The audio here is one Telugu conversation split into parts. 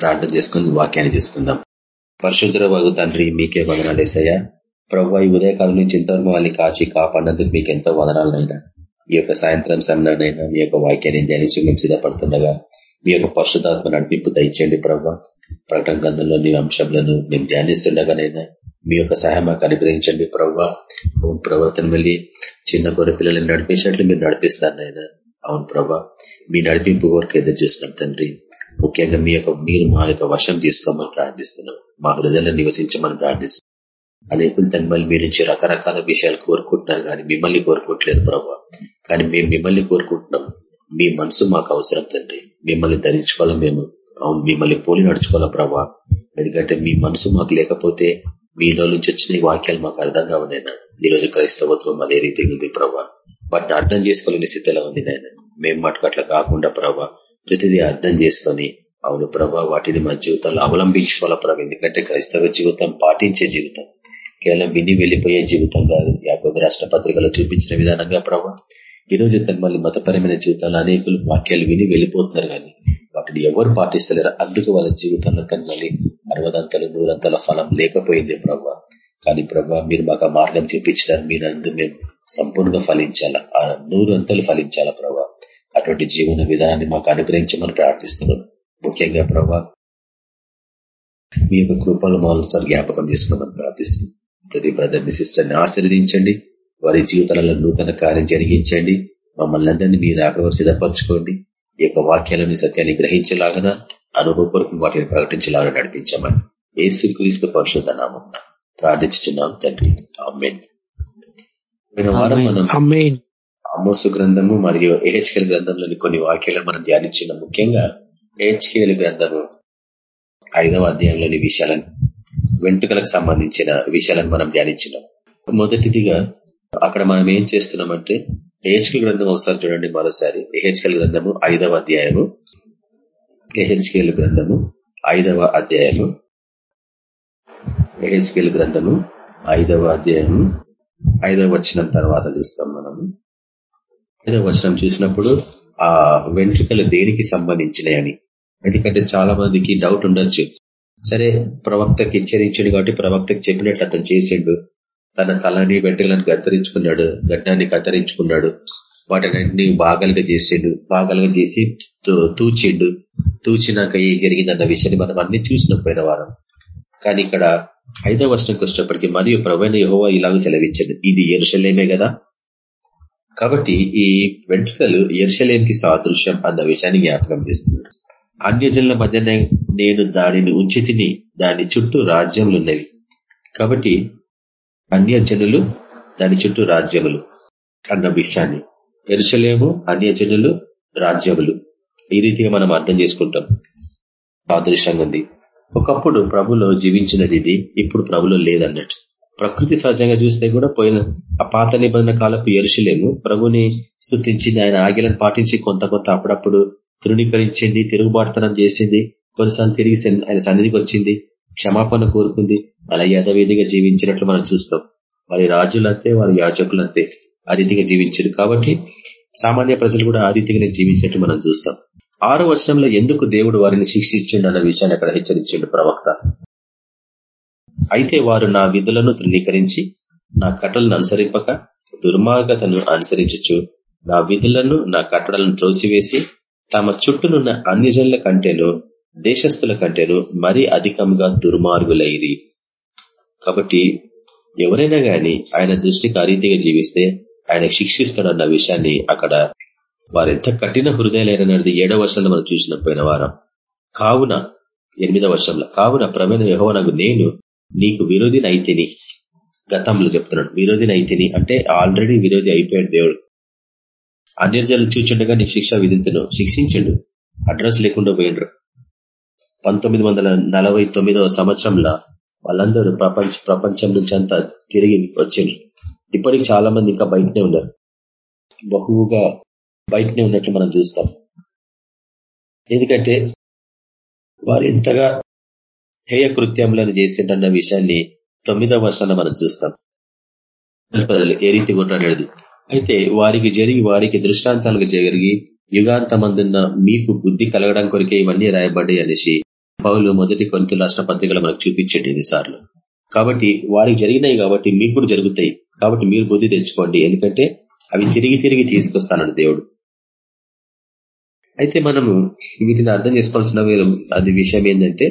ప్రార్థన చేసుకుని వాక్యాన్ని తీసుకుందాం పరిశుద్ధ వగు తండ్రి మీకే వదనాలేసయ్యా ప్రభు ఈ ఉదయకాలం నుంచి ఇంతవరకు వాళ్ళని కాచి కాపాడినందుకు మీకు ఎంతో వదనాలనైనా ఈ యొక్క సాయంత్రం సమయంలోనైనా మీ యొక్క వాక్యాన్ని ధ్యానించి మేము సిద్ధపడుతుండగా మీ యొక్క పరిశుధాత్మ నడిపింపు దయచేయండి ప్రభావ ప్రకటన గ్రంథంలోని అంశంలను మేము ధ్యానిస్తుండగానైనా మీ యొక్క సహాయం మాకు అనుగ్రహించండి అవును ప్రవర్తన వెళ్ళి చిన్న గొర్రె పిల్లల్ని నడిపించినట్లు మీరు నడిపిస్తానైనా అవును ప్రభా. మీ నడిపింపు వరకు ఎదురు చూస్తున్నాం తండ్రి. ముఖ్యంగా మీ యొక్క మీరు మా యొక్క వర్షం తీసుకోమని ప్రార్థిస్తున్నాం. మా హృదయంలో నివసించమని ప్రార్థిస్తున్నాం. అనేకులు తండ్రి మీ నుంచి రకరకాల విషయాలు కోరుకుంటున్నారు కానీ మిమ్మల్ని కోరుకోవట్లేదు ప్రభావ కానీ మేము మిమ్మల్ని కోరుకుంటున్నాం. మీ మనసు మాకు అవసరం తండ్రి. మిమ్మల్ని ధరించుకోవాలి మేము. అవును మిమ్మల్ని పోలి నడుచుకోవాలా ప్రభా. ఎందుకంటే మీ మనసు మాకు లేకపోతే మీలో నుంచి వచ్చిన వాక్యాలు మాకు అర్థం కావనైనా. ఈరోజు క్రైస్తవత్వం అదే రీతి ఉంది ప్రభా. వాటిని అర్థం చేసుకోలేని స్థితిలో ఉంది నాయన. మేము మటుకు అట్లా కాకుండా ప్రభా ప్రతిదీ అర్థం చేసుకొని అవును ప్రభా వాటిని మా జీవితంలో అవలంబించుకోవాలా ప్రభా ఎందుకంటే క్రైస్తవ జీవితం పాటించే జీవితం. కేవలం విని వెళ్ళిపోయే జీవితం కాదు. యాభై రాష్ట్ర పత్రికలో చూపించిన విధానంగా ప్రభా ఈరోజు రోజు మళ్ళీ మతపరమైన జీవితాలు అనేకులు వాక్యాలు విని వెళ్ళిపోతున్నారు కానీ వాటిని ఎవరు పాటిస్తలేరు. అందుకు వాళ్ళ జీవితంలో మళ్ళీ అరవదంతలు నూరంతల ఫలం లేకపోయింది ప్రభా. కానీ ప్రభా మీరు మాకు మార్గం చూపించినారు. మీరు అందు మేము సంపూర్ణంగా ఫలించాలా? ఆ నూరు అంతలు ఫలించాలా ప్రభా? అటువంటి జీవన విధానాన్ని మాకు అనుగ్రహించమని ప్రార్థిస్తున్నాం ముఖ్యంగా ప్రభా మీ యొక్క కృపలు మామూలుసారి జ్ఞాపకం చేసుకోమని ప్రార్థిస్తున్నాం ప్రతి బ్రదర్ని సిస్టర్ని ఆశీర్వదించండి. వారి జీవితాలలో నూతన కార్యం జరిగించండి. మమ్మల్ని అందరినీ మీరు ఆగ్రహం సిద్ధపరచుకోండి ఈ యొక్క వాక్యాలని సత్యాన్ని గ్రహించలాగన అనుభవపూర్వకం వాటిని ప్రకటించలాగా నడిపించమని ఏసు క్రీస్తు పరిశుద్ధ నామం. ప్రార్థించుతున్నాం తండ్రి. అమోసు గ్రంథము మరియు ఏహెచ్కెల్ గ్రంథంలోని కొన్ని వాక్యాలను మనం ధ్యానించిన ముఖ్యంగా ఏహెచ్కేఎల్ గ్రంథము ఐదవ అధ్యాయంలోని విషయాలను వెంట్రుకలకు సంబంధించిన విషయాలను మనం ధ్యానించినాం. మొదటిదిగా అక్కడ మనం ఏం చేస్తున్నామంటే ఏహెచ్కెల్ గ్రంథం ఒకసారి చూడండి మరోసారి. ఏహెచ్కెల్ గ్రంథము ఐదవ అధ్యాయము. ఏహెచ్కేల్ గ్రంథము ఐదవ అధ్యాయము. ఏహెచ్కేల్ గ్రంథము ఐదవ అధ్యాయము. ఐదవ వచ్చిన తర్వాత చూస్తాం మనము. ఐదవ వచనం చూసినప్పుడు ఆ వెంట్రుకలు దేనికి సంబంధించినాయని. ఎందుకంటే చాలా మందికి డౌట్ ఉండొచ్చు. సరే ప్రవక్తకి హెచ్చరించాడు కాబట్టి ప్రవక్తకి చెప్పినట్లు అతను చేసిండు. తన తలని వెంట్రుకలను కత్తిరించుకున్నాడు గడ్డాన్ని కత్తిరించుకున్నాడు. వాటిని భాగాలుగా చేసిండు. భాగాలుగా చేసి తూచిండు. తూచినాక ఏం జరిగిందన్న విషయాన్ని మనం అన్ని చూసిన పోయిన వారం. కానీ ఇక్కడ ఐదవ వర్షంకి వచ్చినప్పటికీ మరియు ప్రవైన యహోవా ఇలాగ సెలవించండి ఇది ఎరుషలేమే కదా? కాబట్టి ఈ వెంట్రుకలు ఎరుషలేంకి సాదృశ్యం అన్న విషయాన్ని జ్ఞాపకం చేస్తున్నాడు అన్యజనుల మధ్యనే నేను దానిని ఉంచి తిని దాని చుట్టూ రాజ్యములున్నవి. కాబట్టి అన్యజనులు దాని చుట్టూ రాజ్యములు అన్న విషయాన్ని. ఎరుసలేము అన్యజనులు రాజ్యములు. ఈ రీతిగా మనం అర్థం చేసుకుంటాం. సాదృశ్యంగా ఉంది. ఒకప్పుడు ప్రభులో జీవించినది ఇది ఇప్పుడు ప్రభులో లేదన్నట్టు. ప్రకృతి సహజంగా చూస్తే కూడా పోయిన ఆ పాత నిబంధన కాలపు ఎరుషులేము ప్రభుని స్థుతించింది ఆయన ఆగిలను పాటించి కొంత కొంత అప్పుడప్పుడు తృణీకరించింది తిరుగుబాటుతనం చేసింది కొన్నిసార్లు తిరిగి ఆయన సన్నిధికి వచ్చింది క్షమాపణ కోరుకుంది అలా యథవేదిగా జీవించినట్లు మనం చూస్తాం. వారి రాజులంతే వారి యాజకులంతే ఆ రీతిగా జీవించారు. కాబట్టి సామాన్య ప్రజలు కూడా ఆ రీతిగానే జీవించినట్టు మనం చూస్తాం. ఆరో వర్షంలో ఎందుకు దేవుడు వారిని శిక్షించండు అన్న విషయాన్ని అక్కడ హెచ్చరించిండు ప్రవక్త? అయితే వారు నా విధులను తృణీకరించి నా కట్టలను అనుసరింపక దుర్మార్గతను అనుసరించచ్చు నా విధులను నా కట్టడలను త్రోసివేసి తమ చుట్టూనున్న అన్యజనుల కంటేను దేశస్థుల కంటేను మరీ అధికంగా దుర్మార్గులైరి. కాబట్టి ఎవరైనా గాని ఆయన దృష్టికి అరీతిగా జీవిస్తే ఆయన శిక్షిస్తాడన్న విషయాన్ని అక్కడ వారెంత కఠిన హృదయాలైనది ఏడవ వర్షంలో మనం చూసిన పోయిన వారం. కావున ఎనిమిదవ వర్షంలో కావున ప్రమేణ యహోవనకు నేను నీకు విరోధిని నైతిని. గతంలో చెప్తున్నాడు విరోధిని నైతిని అంటే ఆల్రెడీ విరోధి అయిపోయాడు దేవుడు. అన్యజలు చూచుండగా నీకు శిక్ష విధించను. శిక్షించండు అడ్రస్ లేకుండా పోయిండ్రు. పంతొమ్మిది వందల నలభై తొమ్మిదవ సంవత్సరంలో వాళ్ళందరూ ప్రపంచ ప్రపంచం నుంచి అంతా తిరిగి వచ్చిండ్రు. ఇప్పటికి చాలా మంది ఇంకా బయటనే ఉన్నారు. బహువుగా బయటనే ఉన్నట్లు మనం చూస్తాం. ఎందుకంటే వారు ఎంతగా హేయ కృత్యములను చేసిండన్న విషయాన్ని తొమ్మిదవ వర్షాన్ని మనం చూస్తాం. ఏ రీతి కొన్నాడేది అయితే వారికి జరిగి వారికి దృష్టాంతాలకు జరిగి యుగాంతమందున్న మీకు బుద్ధి కలగడం కొరికే ఇవన్నీ రాయబడ్డాయి అనేసి పౌలు మొదటి కొంత రాష్ట్ర పత్రికలు మనకు చూపించండి ఎన్నిసార్లు కాబట్టి వారికి జరిగినాయి కాబట్టి మీకు కూడా జరుగుతాయి. కాబట్టి మీరు బుద్ధి తెచ్చుకోండి. ఎందుకంటే అవి తిరిగి తిరిగి తీసుకొస్తానని దేవుడు. అయితే మనము వీటిని అర్థం చేసుకోవాల్సిన అది విషయం ఏంటంటే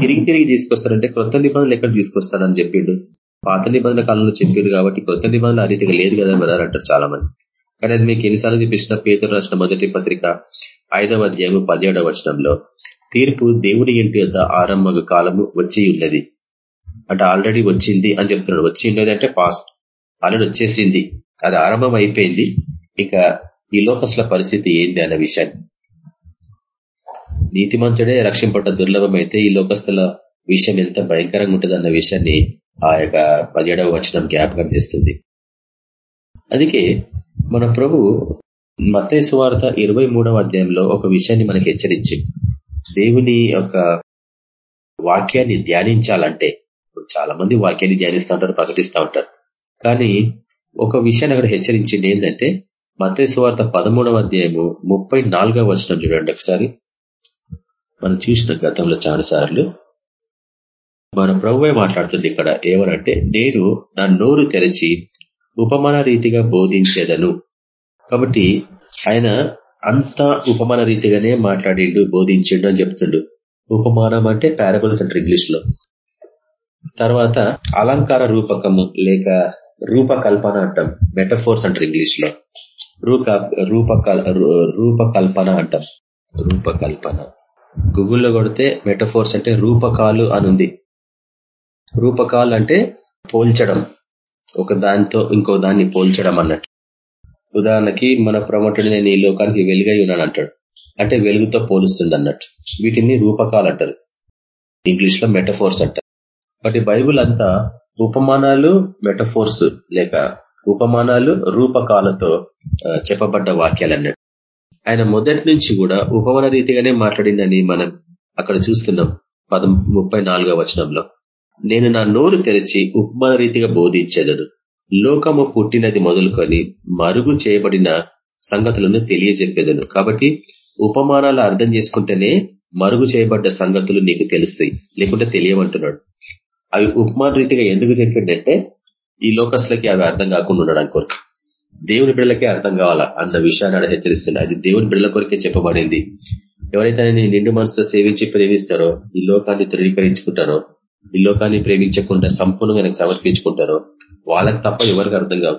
తిరిగి తిరిగి తీసుకొస్తారంటే క్రొత్త నిబంధనలు ఎక్కడ తీసుకొస్తారని చెప్పిండు. పాత నిబంధన కాలంలో చెప్పిండు కాబట్టి కొత్త నిబంధనలు ఆ రీతిగా లేదు కదా మరి అంటారు చాలా మంది కానీ అది మీకు ఎన్నిసార్లు చూపించిన పేదలు రాసిన మొదటి పత్రిక ఐదవ అధ్యాయము పదిహేడవ వచనంలో తీర్పు దేవుని ఇంటి యొక్క ఆరంభ కాలము వచ్చి ఉన్నది. అంటే ఆల్రెడీ వచ్చింది అని చెప్తున్నాడు. వచ్చి ఉన్నది అంటే పాస్ట్. ఆల్రెడీ వచ్చేసింది. అది ఆరంభం అయిపోయింది. ఇక ఈ లోకస్ల పరిస్థితి ఏంది అన్న విషయాన్ని. నీతిమంతుడే రక్షింపట దుర్లభమైతే ఈ లోకస్తుల విషయం ఎంత భయంకరంగా ఉంటుంది అన్న విషయాన్ని ఆ యొక్క పదిహేడవ వచనం జ్ఞాపకం చేస్తుంది. అందుకే మన ప్రభు మతేసు వార్త ఇరవై అధ్యాయంలో ఒక విషయాన్ని మనకి హెచ్చరించి దేవుని యొక్క వాక్యాన్ని ధ్యానించాలంటే చాలా మంది వాక్యాన్ని ధ్యానిస్తూ ఉంటారు ప్రకటిస్తూ ఉంటారు. కానీ ఒక విషయాన్ని అక్కడ హెచ్చరించింది ఏంటంటే మతేసు సువార్త పదమూడవ అధ్యాయము ముప్పై నాలుగవ వచనం చూడండి ఒకసారి. మనం చూసిన గతంలో చాలాసార్లు మన ప్రభువే మాట్లాడుతుంది ఇక్కడ ఏమనంటే నేను నా నోరు తెరచి ఉపమాన రీతిగా బోధించేదను. కాబట్టి ఆయన అంత ఉపమాన రీతిగానే మాట్లాడిండు బోధించిండు అని చెప్తుండు. ఉపమానం అంటే పారబుల్స్ అంటారు ఇంగ్లీష్లో తర్వాత అలంకార రూపకము లేక రూపకల్పన అంటాం మెటఫోర్స్ అంటారు ఇంగ్లీష్లో రూప రూపకల్పన అంటాం రూపకల్పన. గూగుల్లో కొడితే మెటఫోర్స్ అంటే రూపకాలు అనుంది. రూపకాలు అంటే పోల్చడం. ఒక దానితో ఇంకో దాన్ని పోల్చడం అన్నట్టు. ఉదాహరణకి మన ప్రమోటుడు నేను ఈ లోకానికి వెలుగై ఉన్నాను అంటాడు. అంటే వెలుగుతో పోలుస్తుంది అన్నట్టు. వీటిని రూపకాలు అంటారు. ఇంగ్లీష్లో మెటఫోర్స్ అంటారు. బట్ బైబుల్ అంతా ఉపమానాలు మెటఫోర్స్ లేక ఉపమానాలు రూపకాలతో చెప్పబడ్డ వాక్యాలు అన్నట్టు ఆయన మొదటి నుంచి కూడా ఉపమాన రీతిగానే మాట్లాడిందని మనం అక్కడ చూస్తున్నాం పదం ముప్పై వచనంలో. నేను నా నోరు తెరిచి ఉపమాన రీతిగా బోధించేదను. లోకము పుట్టినది మొదలుకొని మరుగు చేయబడిన సంగతులను తెలియజెప్పేదను. కాబట్టి ఉపమానాలు అర్థం చేసుకుంటేనే మరుగు చేయబడ్డ సంగతులు నీకు తెలుస్తాయి. లేకుంటే తెలియమంటున్నాడు అవి ఉపమాన రీతిగా ఎందుకు చెప్పిండంటే ఈ లోకస్లకి అవి అర్థం కాకుండా ఉండడానికి కొరకు. దేవుని బిడ్డలకే అర్థం కావాలా? అన్న విషయాన్ని హెచ్చరిస్తుంది అది దేవుని బిడ్డల కొరకే చెప్పబడింది. ఎవరైతే నిండు మనసుతో సేవించి ప్రేమిస్తారో ఈ లోకాన్ని ధృవీకరించుకుంటారో ఈ లోకాన్ని ప్రేమించకుండా సంపూర్ణంగా సమర్పించుకుంటారో వాళ్ళకి తప్ప ఎవరికి అర్థం కావు.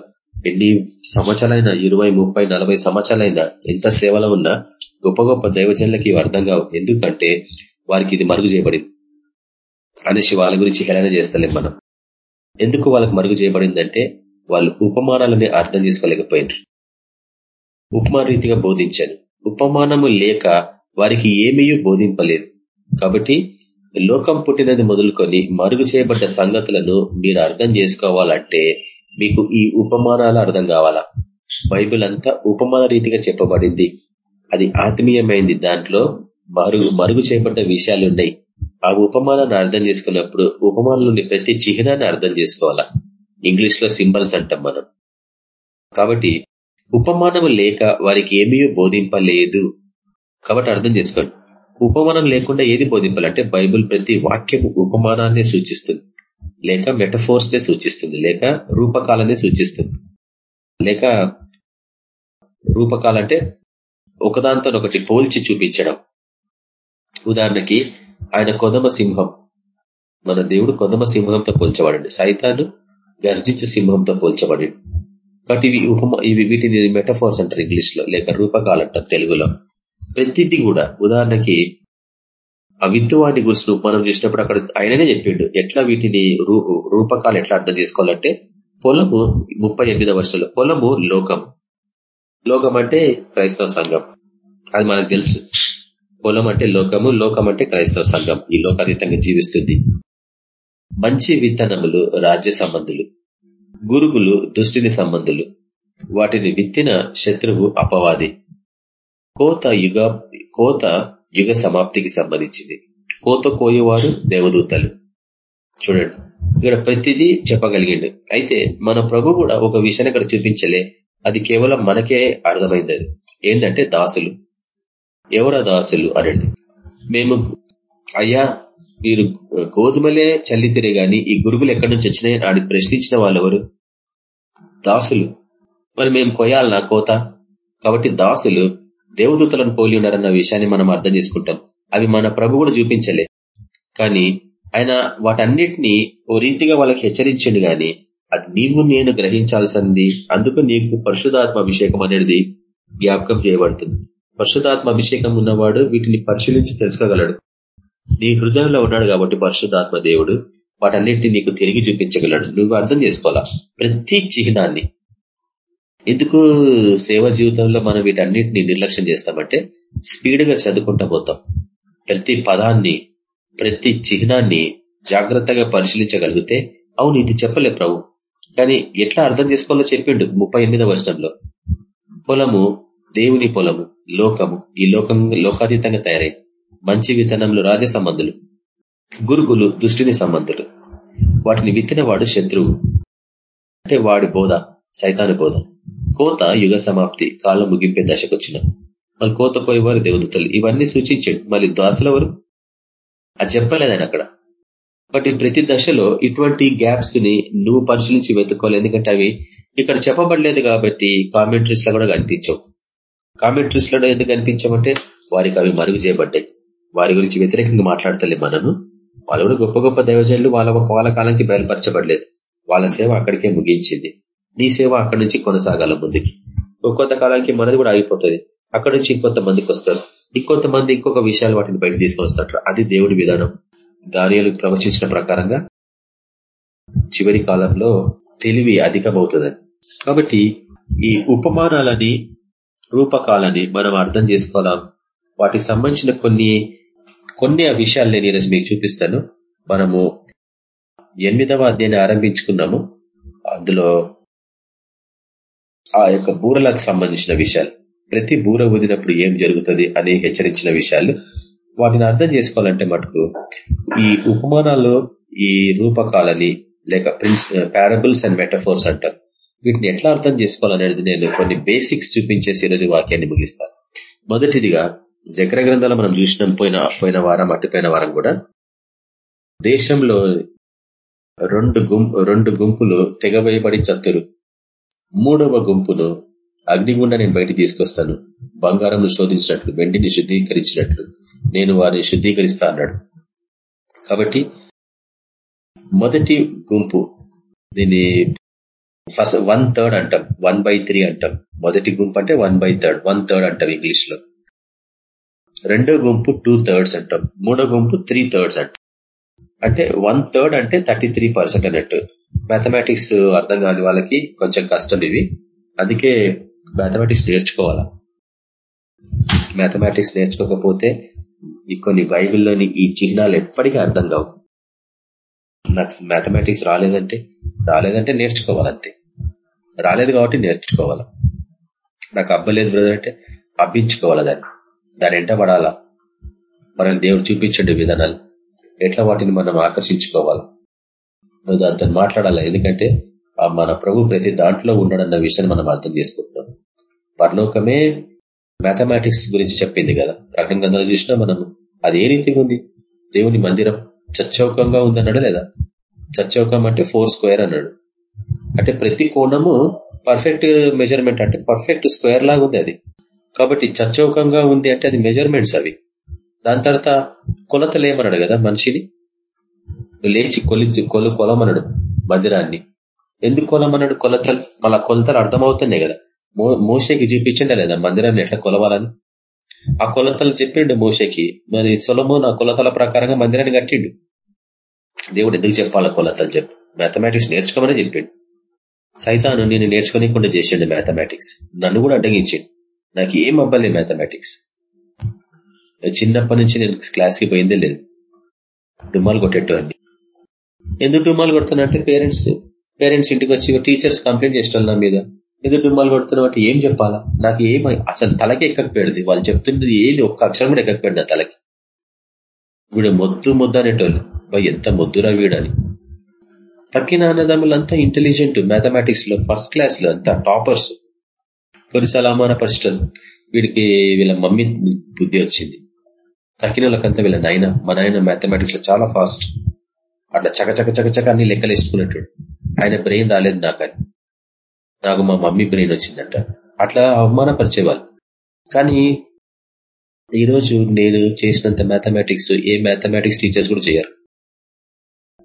ఎన్ని సంవత్సరాలైనా ఇరవై ముప్పై నలభై సంవత్సరాలైనా ఎంత సేవలో ఉన్నా గొప్ప గొప్ప దైవజనులకి అర్థం కావు. ఎందుకంటే వారికి ఇది మరుగు చేయబడింది. అనేసి వాళ్ళ గురించి హేళన చేస్తలేం మనం. ఎందుకు వాళ్ళకు మరుగు చేయబడిందంటే వాళ్ళు ఉపమానాలని అర్థం చేసుకోలేకపోయినారు. ఉపమాన రీతిగా బోధించారు. ఉపమానము లేక వారికి ఏమీ బోధింపలేదు. కాబట్టి లోకం పుట్టినది మొదలుకొని మరుగు చేయబడ్డ సంగతులను మీరు అర్థం చేసుకోవాలంటే మీకు ఈ ఉపమానాలు అర్థం కావాలా? బైబిల్ అంతా ఉపమాన రీతిగా చెప్పబడింది. అది ఆత్మీయమైంది. దాంట్లో మరుగు మరుగు చేయబడ్డ విషయాలు ఉన్నాయి ఆ ఉపమానాన్ని అర్థం చేసుకున్నప్పుడు ఉపమానంలోని ప్రతి చిహ్నాన్ని అర్థం చేసుకోవాలా? ఇంగ్లీష్లో సింబల్స్ అంటాం మనం. కాబట్టి ఉపమానము లేక వారికి ఏమీ బోధింపలేదు. కాబట్టి అర్థం చేసుకోండి. ఉపమానం లేకుండా ఏది బోధింపాలంటే బైబుల్ ప్రతి వాక్యము ఉపమానాన్ని సూచిస్తుంది. లేక మెటఫోర్స్ నే సూచిస్తుంది. లేక రూపకాలనే సూచిస్తుంది. లేక రూపకాలంటే ఒకదాంతో ఒకటి పోల్చి చూపించడం. ఉదాహరణకి ఆయన కొదమ సింహం. మన దేవుడు కొదమ సింహంతో పోల్చబడండి. సైతాను గర్జించు సింహంతో పోల్చబడి కాబట్టి ఇవి ఉపమ ఇవి వీటిని మెటఫోర్స్ అంటారు ఇంగ్లీష్లో లేక రూపకాలు అంటారు తెలుగులో. ప్రతిదీ కూడా ఉదాహరణకి ఆ విత్తువాడిని గురించి ఉపమానం చేసినప్పుడు అక్కడ ఆయననే చెప్పిండు. ఎట్లా వీటిని రూపకాలు ఎట్లా అర్థం చేసుకోవాలంటే పొలము ముప్పై ఎనిమిదో వర్షంలో పొలము లోకం. లోకం అంటే క్రైస్తవ సంఘం. అది మనకు తెలుసు. పొలం అంటే లోకము లోకం అంటే క్రైస్తవ సంఘం. ఈ లోకాతీతంగా జీవిస్తుంది. మంచి విత్తనములు రాజ్య సంబంధులు. గురుగులు దుష్టిని సంబంధులు. వాటిని విత్తిన శత్రువు అపవాది. కోత యుగ కోత యుగ సమాప్తికి సంబంధించింది. కోత కోయేవారు దేవదూతలు. చూడండి. ఇక్కడ ప్రతిదీ చెప్పగలిగిండు. అయితే మన ప్రభు కూడా ఒక విషయాన్ని ఇక్కడ చూపించలే. అది కేవలం మనకే అర్థమైంది అది. ఏంటంటే దాసులు. ఎవరా దాసులు అనేది మేము అయ్యా మీరు గోధుమలే చల్లితిరే గాని ఈ గురుగులు ఎక్కడి నుంచి వచ్చినాయి ఆడి ప్రశ్నించిన వాళ్ళు ఎవరు దాసులు. మరి మేము కొయ్యాలనా కోత? కాబట్టి దాసులు దేవదూతలను పోలి ఉన్నారన్న విషయాన్ని మనం అర్థం చేసుకుంటాం. అవి మన ప్రభు కూడా చూపించలే. కానీ ఆయన వాటన్నిటినీ ఓ రీతిగా వాళ్ళకి హెచ్చరించండి గాని అది నీవు నేను గ్రహించాల్సింది అందుకు నీకు పరిశుధాత్మ అభిషేకం అనేది జ్ఞాపకం చేయబడుతుంది. పరిశుధాత్మ అభిషేకం ఉన్నవాడు వీటిని పరిశీలించి తెలుసుకోగలడు. నీ హృదయంలో ఉన్నాడు కాబట్టి పరిశుధాత్మ దేవుడు వాటన్నిటిని నీకు తిరిగి చూపించగలడు. నువ్వు అర్థం చేసుకోవాలా? ప్రతి చిహ్నాన్ని. ఎందుకు సేవ జీవితంలో మనం వీటన్నిటిని నిర్లక్ష్యం చేస్తామంటే స్పీడ్గా చదువుకుంటా పోతాం. ప్రతి పదాన్ని ప్రతి చిహ్నాన్ని జాగ్రత్తగా పరిశీలించగలిగితే అవును ఇది చెప్పలే ప్రభు. కానీ ఎట్లా అర్థం చేసుకోవాలో చెప్పిండు ముప్పై ఎనిమిదవ వర్షంలో పొలము దేవుని పొలము లోకము ఈ లోకం లోకాతీతంగా తయారై మంచి విత్తనంలో రాజ సంబంధులు గురుగులు దుష్టిని సంబంధులు. వాటిని విత్తినవాడు శత్రువు. అంటే వాడి బోధ సైతాను బోధ. కోత యుగ సమాప్తి కాలం ముగింపే దశకొచ్చిన. మళ్ళీ కోత పోయేవారు దేవదూతలు. ఇవన్నీ సూచించాడు. మళ్ళీ దాసులవరు అది చెప్పలేదు ఆయన అక్కడ. బట్ ప్రతి దశలో ఇటువంటి గ్యాప్స్ని నువ్వు పరిశీలించి వెతుక్కోవాలి. ఎందుకంటే అవి ఇక్కడ చెప్పబడలేదు కాబట్టి కామెంటరీస్లో కూడా కనిపించవు. కామెంట్రీస్లో ఎందుకు కనిపించమంటే వారికి అవి మరుగు చేయబడ్డాయి. వారి గురించి వ్యతిరేకంగా మాట్లాడతలే మనము వాళ్ళు కూడా గొప్ప గొప్ప దైవజనులు వాళ్ళ వాళ్ళ కాలానికి బయలుపరచబడలేదు. వాళ్ళ సేవ అక్కడికే ముగించింది. నీ సేవ అక్కడి నుంచి కొనసాగాల ముందుకి. కొంత కాలానికి మనది కూడా ఆగిపోతుంది. అక్కడి నుంచి ఇంకొంతమందికి వస్తారు. ఇంకొంతమంది ఇంకొక విషయాలు వాటిని బయట తీసుకొని వస్తారు అది దేవుడి విధానం. దానియాలు ప్రవచించిన ప్రకారంగా చివరి కాలంలో తెలివి అధికమవుతుందని. కాబట్టి ఈ ఉపమానాలని రూపకాలని మనం అర్థం చేసుకోవాలా. వాటికి సంబంధించిన కొన్ని కొన్ని ఆ విషయాలు నేను ఈరోజు మీకు చూపిస్తాను. మనము ఎనిమిదవ అధ్యాయాన్ని ఆరంభించుకున్నాము. అందులో ఆ యొక్క బూరలకు సంబంధించిన విషయాలు. ప్రతి బూర ఊదినప్పుడు ఏం జరుగుతుంది అని హెచ్చరించిన విషయాలు. వాటిని అర్థం చేసుకోవాలంటే మటుకు ఈ ఉపమానాల్లో ఈ రూపకాలని లేక ప్రిన్స్ పారబుల్స్ అండ్ మెటఫోర్స్ అంటారు. వీటిని ఎట్లా అర్థం చేసుకోవాలనేది నేను కొన్ని బేసిక్స్ చూపించేసి ఈరోజు వాక్యాన్ని ముగిస్తాను మొదటిదిగా జకర గ్రంథాలు మనం చూసినాం పోయిన పోయిన వారం అట్టుపోయిన వారం కూడా. దేశంలో రెండు గుంపు రెండు గుంపులు తెగవేయబడి చత్తురు. మూడవ గుంపును అగ్నిగుండా నేను బయట తీసుకొస్తాను. బంగారంను శోధించినట్లు వెండిని శుద్ధీకరించినట్లు. నేను వారిని శుద్ధీకరిస్తా అన్నాడు. కాబట్టి మొదటి గుంపు దీన్ని ఫస్ట్ వన్ థర్డ్ అంటాం. వన్ బై త్రీ అంటాం. మొదటి గుంపు అంటే one by third one third అంటాం ఇంగ్లీష్లో రెండో గుంపు టూ థర్డ్స్ అంటాం. మూడో గుంపు త్రీ థర్డ్స్ అంటాం. అంటే వన్ థర్డ్ అంటే థర్టీ త్రీ పర్సెంట్ అన్నట్టు. మ్యాథమెటిక్స్ అర్థం కాని వాళ్ళకి కొంచెం కష్టం ఇవి అందుకే మ్యాథమెటిక్స్ నేర్చుకోవాలా? మ్యాథమెటిక్స్ నేర్చుకోకపోతే ఈ కొన్ని బైబిల్లోని ఈ చిహ్నాలు ఎప్పటికీ అర్థం కావు. నాకు మ్యాథమెటిక్స్ రాలేదంటే రాలేదంటే నేర్చుకోవాలంతే. రాలేదు కాబట్టి నేర్చుకోవాలా? నాకు అబ్బలేదు బ్రదర్ అంటే అబ్బించుకోవాలా దాన్ని? దాని ఎంట పడాలా? మనల్ని దేవుడు చూపించండి విధానాలు. ఎట్లా వాటిని మనం ఆకర్షించుకోవాలి? నువ్వు దాంతో మాట్లాడాలా? ఎందుకంటే మన ప్రభు ప్రతి దాంట్లో ఉన్నాడన్న విషయాన్ని మనం అర్థం చేసుకుంటున్నాం. పరలోకమే మ్యాథమెటిక్స్ గురించి చెప్పింది కదా. ప్రకటన గ్రంథాలు చూసినా మనం అది ఏ రీతిగా ఉంది? దేవుని మందిరం చచ్చౌకంగా ఉందన్నాడు లేదా? చచ్చౌకం అంటే ఫోర్ స్క్వేర్ అన్నాడు. అంటే ప్రతి కోణము పర్ఫెక్ట్ మెజర్మెంట్ అంటే పర్ఫెక్ట్ స్క్వేర్ లాగా ఉంది అది. కాబట్టి చచ్చౌకంగా ఉంది అంటే అది మెజర్మెంట్స్ అవి. దాని తర్వాత కొలతలు ఏమన్నాడు కదా మనిషిని? లేచి కొలిచి కొలు కొలమన్నాడు మందిరాన్ని. ఎందుకు కొలమన్నాడు? కొలతలు మళ్ళా కొలతలు అర్థమవుతున్నాయి కదా. మోసకి చూపించండి లేదా మందిరాన్ని ఎట్లా కొలవాలని? ఆ కొలతలు చెప్పిండు మోసకి మరి సొలము నా కొలతల ప్రకారంగా మందిరాన్ని కట్టిండు. దేవుడు ఎందుకు చెప్పాల కొలతలు చెప్పు? మ్యాథమెటిక్స్ నేర్చుకోమని చెప్పిండు. సైతాను నేను నేర్చుకోనికుండా చేసిండు మ్యాథమెటిక్స్. నన్ను కూడా అడ్డగించిండు నాకు ఏం అవ్వలే మ్యాథమెటిక్స్. చిన్నప్పటి నుంచి నేను క్లాస్కి పోయిందే లేదు. డుమ్మాలు కొట్టేటోండి ఎందుకు డుమ్మాలు కొడుతున్నట్టే పేరెంట్స్ పేరెంట్స్ ఇంటికి వచ్చి టీచర్స్ కంప్లైంట్ చేసిన నా మీద. ఎందుకు డుమ్మాలు కొడుతున్నట్టు ఏం చెప్పాలా? నాకు ఏం అసలు తలకి ఎక్కకపోయాడు వాళ్ళు చెప్తున్నది ఏది ఒక్క అక్షరం కూడా ఎక్కకపోయాడు నా తలకి. వీడు మొద్దు మొద్దు అనేటోళ్ళు. ఎంత మొద్దురా వీడని తక్కిన అన్నదమ్ములంతా ఇంటెలిజెంట్ మ్యాథమెటిక్స్లో ఫస్ట్ క్లాస్లో అంతా టాపర్స్ కొన్నిసార్లు అవమాన వీడికి వీళ్ళ మమ్మీ బుద్ధి వచ్చింది. తక్కిన వాళ్ళకంతా వీళ్ళ నాయన మా నాయన మ్యాథమెటిక్స్లో చాలా ఫాస్ట్ అట్లా చక చక చక చక అన్ని లెక్కలు వేసుకున్నట్టు. ఆయన బ్రెయిన్ రాలేదు నాకు నాకు మా మమ్మీ బ్రెయిన్ వచ్చిందంట. అట్లా అవమానపరిచేవాళ్ళు. కానీ ఈరోజు నేను చేసినంత మ్యాథమెటిక్స్ ఏ మ్యాథమెటిక్స్ టీచర్స్ కూడా చేయరు.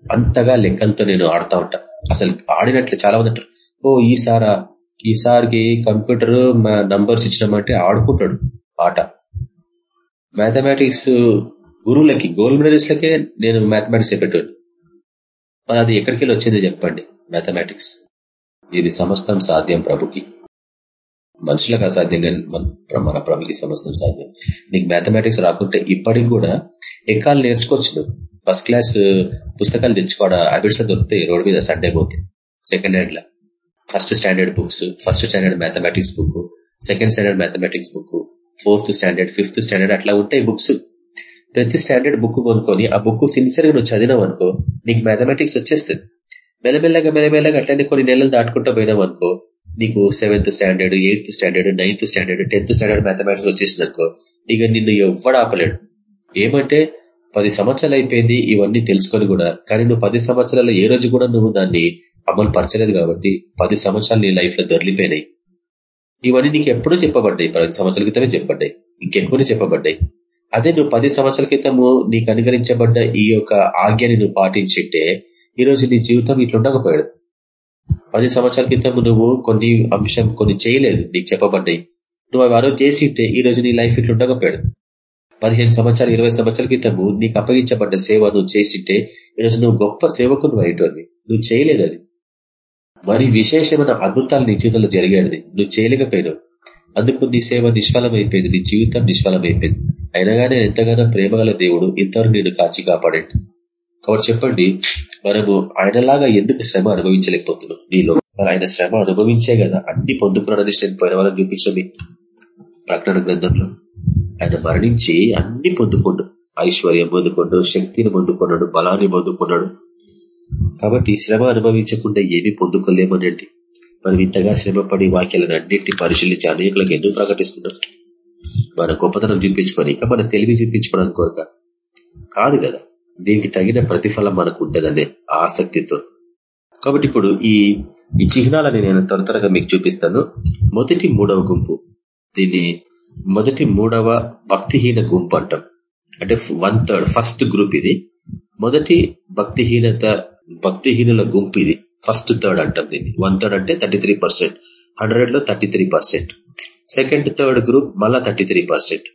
అంతగా లెక్కలతో నేను ఆడుతా ఉంటా. అసలు ఆడినట్లు చాలా మంది అంటారు ఓ ఈసారా ఈసారికి కంప్యూటర్ నంబర్స్ ఇచ్చినామంటే ఆడుకుంటాడు ఆట. మ్యాథమెటిక్స్ గురువులకి గోల్డ్ మెడలిస్ట్లకే నేను మ్యాథమెటిక్స్ చెప్పేటోడు మరి అది ఎక్కడికి వచ్చింది చెప్పండి మ్యాథమెటిక్స్. ఇది సమస్తం సాధ్యం ప్రభుకి. మనుషులకు అసాధ్యం కానీ మన ప్రభుకి సమస్తం సాధ్యం. నీకు మ్యాథమెటిక్స్ రాకుంటే ఇప్పటికి కూడా ఎక్కాలు నేర్చుకోవచ్చు ఫస్ట్ క్లాస్ పుస్తకాలు తెచ్చుకోవడం హ్యాబిట్స్లో దొరుకుతాయి రోడ్ మీద సండే పోతే సెకండ్ హ్యాండ్ లా. First standard books first standard mathematics book second standard mathematics book fourth standard fifth standard అట్లా ఉంటాయి బుక్స్ ప్రతి స్టాండర్డ్ బుక్ కొనుక్కొని ఆ బుక్ సిన్సియర్గా నువ్వు చదివినావు అనుకో నీకు మ్యాథమెటిక్స్ వచ్చేస్తుంది. మెల్లమెల్లగా మెల్లమెల్లగా అట్లనే కొన్ని నెలలు దాటుకుంటూ పోయినావు అనుకో నీకు seventh standard eighth standard ninth standard tenth standard mathematics వచ్చేసింది అనుకో ఇక నిన్ను ఎవ్వడు ఆపలేడు. ఏమంటే పది సంవత్సరాలు అయిపోయింది ఇవన్నీ తెలుసుకొని కూడా. కానీ నువ్వు పది సంవత్సరాలు ఏ రోజు కూడా నువ్వు దాన్ని అమలు పరచలేదు కాబట్టి పది సంవత్సరాలు నీ లైఫ్లో దొరికిపోయినాయి. ఇవన్నీ నీకు ఎప్పుడూ చెప్పబడ్డాయి. పది సంవత్సరాల క్రితమే చెప్పబడ్డాయి. ఇంకెక్కువనే చెప్పబడ్డాయి. అదే నువ్వు పది సంవత్సరాల క్రితము నీకు అనుగరించబడ్డ ఈ యొక్క ఆజ్ఞని నువ్వు పాటించింటే ఈ రోజు నీ జీవితం ఇట్లా ఉండకపోయాడు పది సంవత్సరాల క్రితం నువ్వు కొన్ని అంశం కొన్ని చేయలేదు. నీకు చెప్పబడ్డాయి. నువ్వు అవి ఆరోజు చేసింటే ఈ రోజు నీ లైఫ్ ఇట్లా ఉండకపోయాడు పదిహేను సంవత్సరాలు ఇరవై సంవత్సరాల క్రితము నీకు అప్పగించబడ్డ సేవ నువ్వు చేసింటే ఈరోజు నువ్వు గొప్ప సేవకును నువ్వు అయ్యేటోని నువ్వు చేయలేదు అది. మరి విశేషమైన అద్భుతాలు నీ జీవితంలో జరిగేది నువ్వు చేయలేకపోయినావు. అందుకు నీ సేవ నిష్ఫలమైపోయింది. నీ జీవితం నిష్ఫలమైపోయింది. అయినా కానీ ఎంతగానో ప్రేమగల దేవుడు ఇంతవరకు నేను కాచి కాపాడండి. కాబట్టి చెప్పండి మనము ఆయనలాగా ఎందుకు శ్రమ అనుభవించలేకపోతున్నాం? నీలో ఆయన శ్రమ అనుభవించే కదా. అన్ని పొందుకున్నాడని నేను పోయిన వాళ్ళని చూపించండి ప్రకటన గ్రంథంలో. ఆయన మరణించి అన్ని పొందుకోండు ఐశ్వర్యం పొందుకోండు శక్తిని పొందుకున్నాడు బలాన్ని పొందుకున్నాడు. కాబట్టి శ్రమ అనుభవించకుండా ఏమీ పొందుకోలేమనేది మనం ఇంతగా శ్రమపడి వాక్యాలను అన్నింటినీ పరిశీలించి అనేకులకు ఎందుకు ప్రకటిస్తున్నాం? మన గొప్పతనం చూపించుకొని ఇంకా మన తెలివి చూపించుకోవడానికి కోరక. కాదు కదా దీనికి తగిన ప్రతిఫలం మనకు ఉంటుందనే ఆసక్తితో. కాబట్టి ఇప్పుడు ఈ ఈ చిహ్నాలని నేను త్వర త్వరగా మీకు చూపిస్తాను. మొదటి మూడవ గుంపు దీన్ని మొదటి మూడవ భక్తిహీన గుంపు అంటాం అంటే వన్ థర్డ్ ఫస్ట్ గ్రూప్ ఇది. మొదటి భక్తిహీనత భక్తిహీనుల గుంపు ఇది. ఫస్ట్ థర్డ్ అంటాం దీన్ని. వన్ థర్డ్ అంటే థర్టీ త్రీ పర్సెంట్. హండ్రెడ్లో thirty three percent. Second third group మళ్ళా thirty three percent.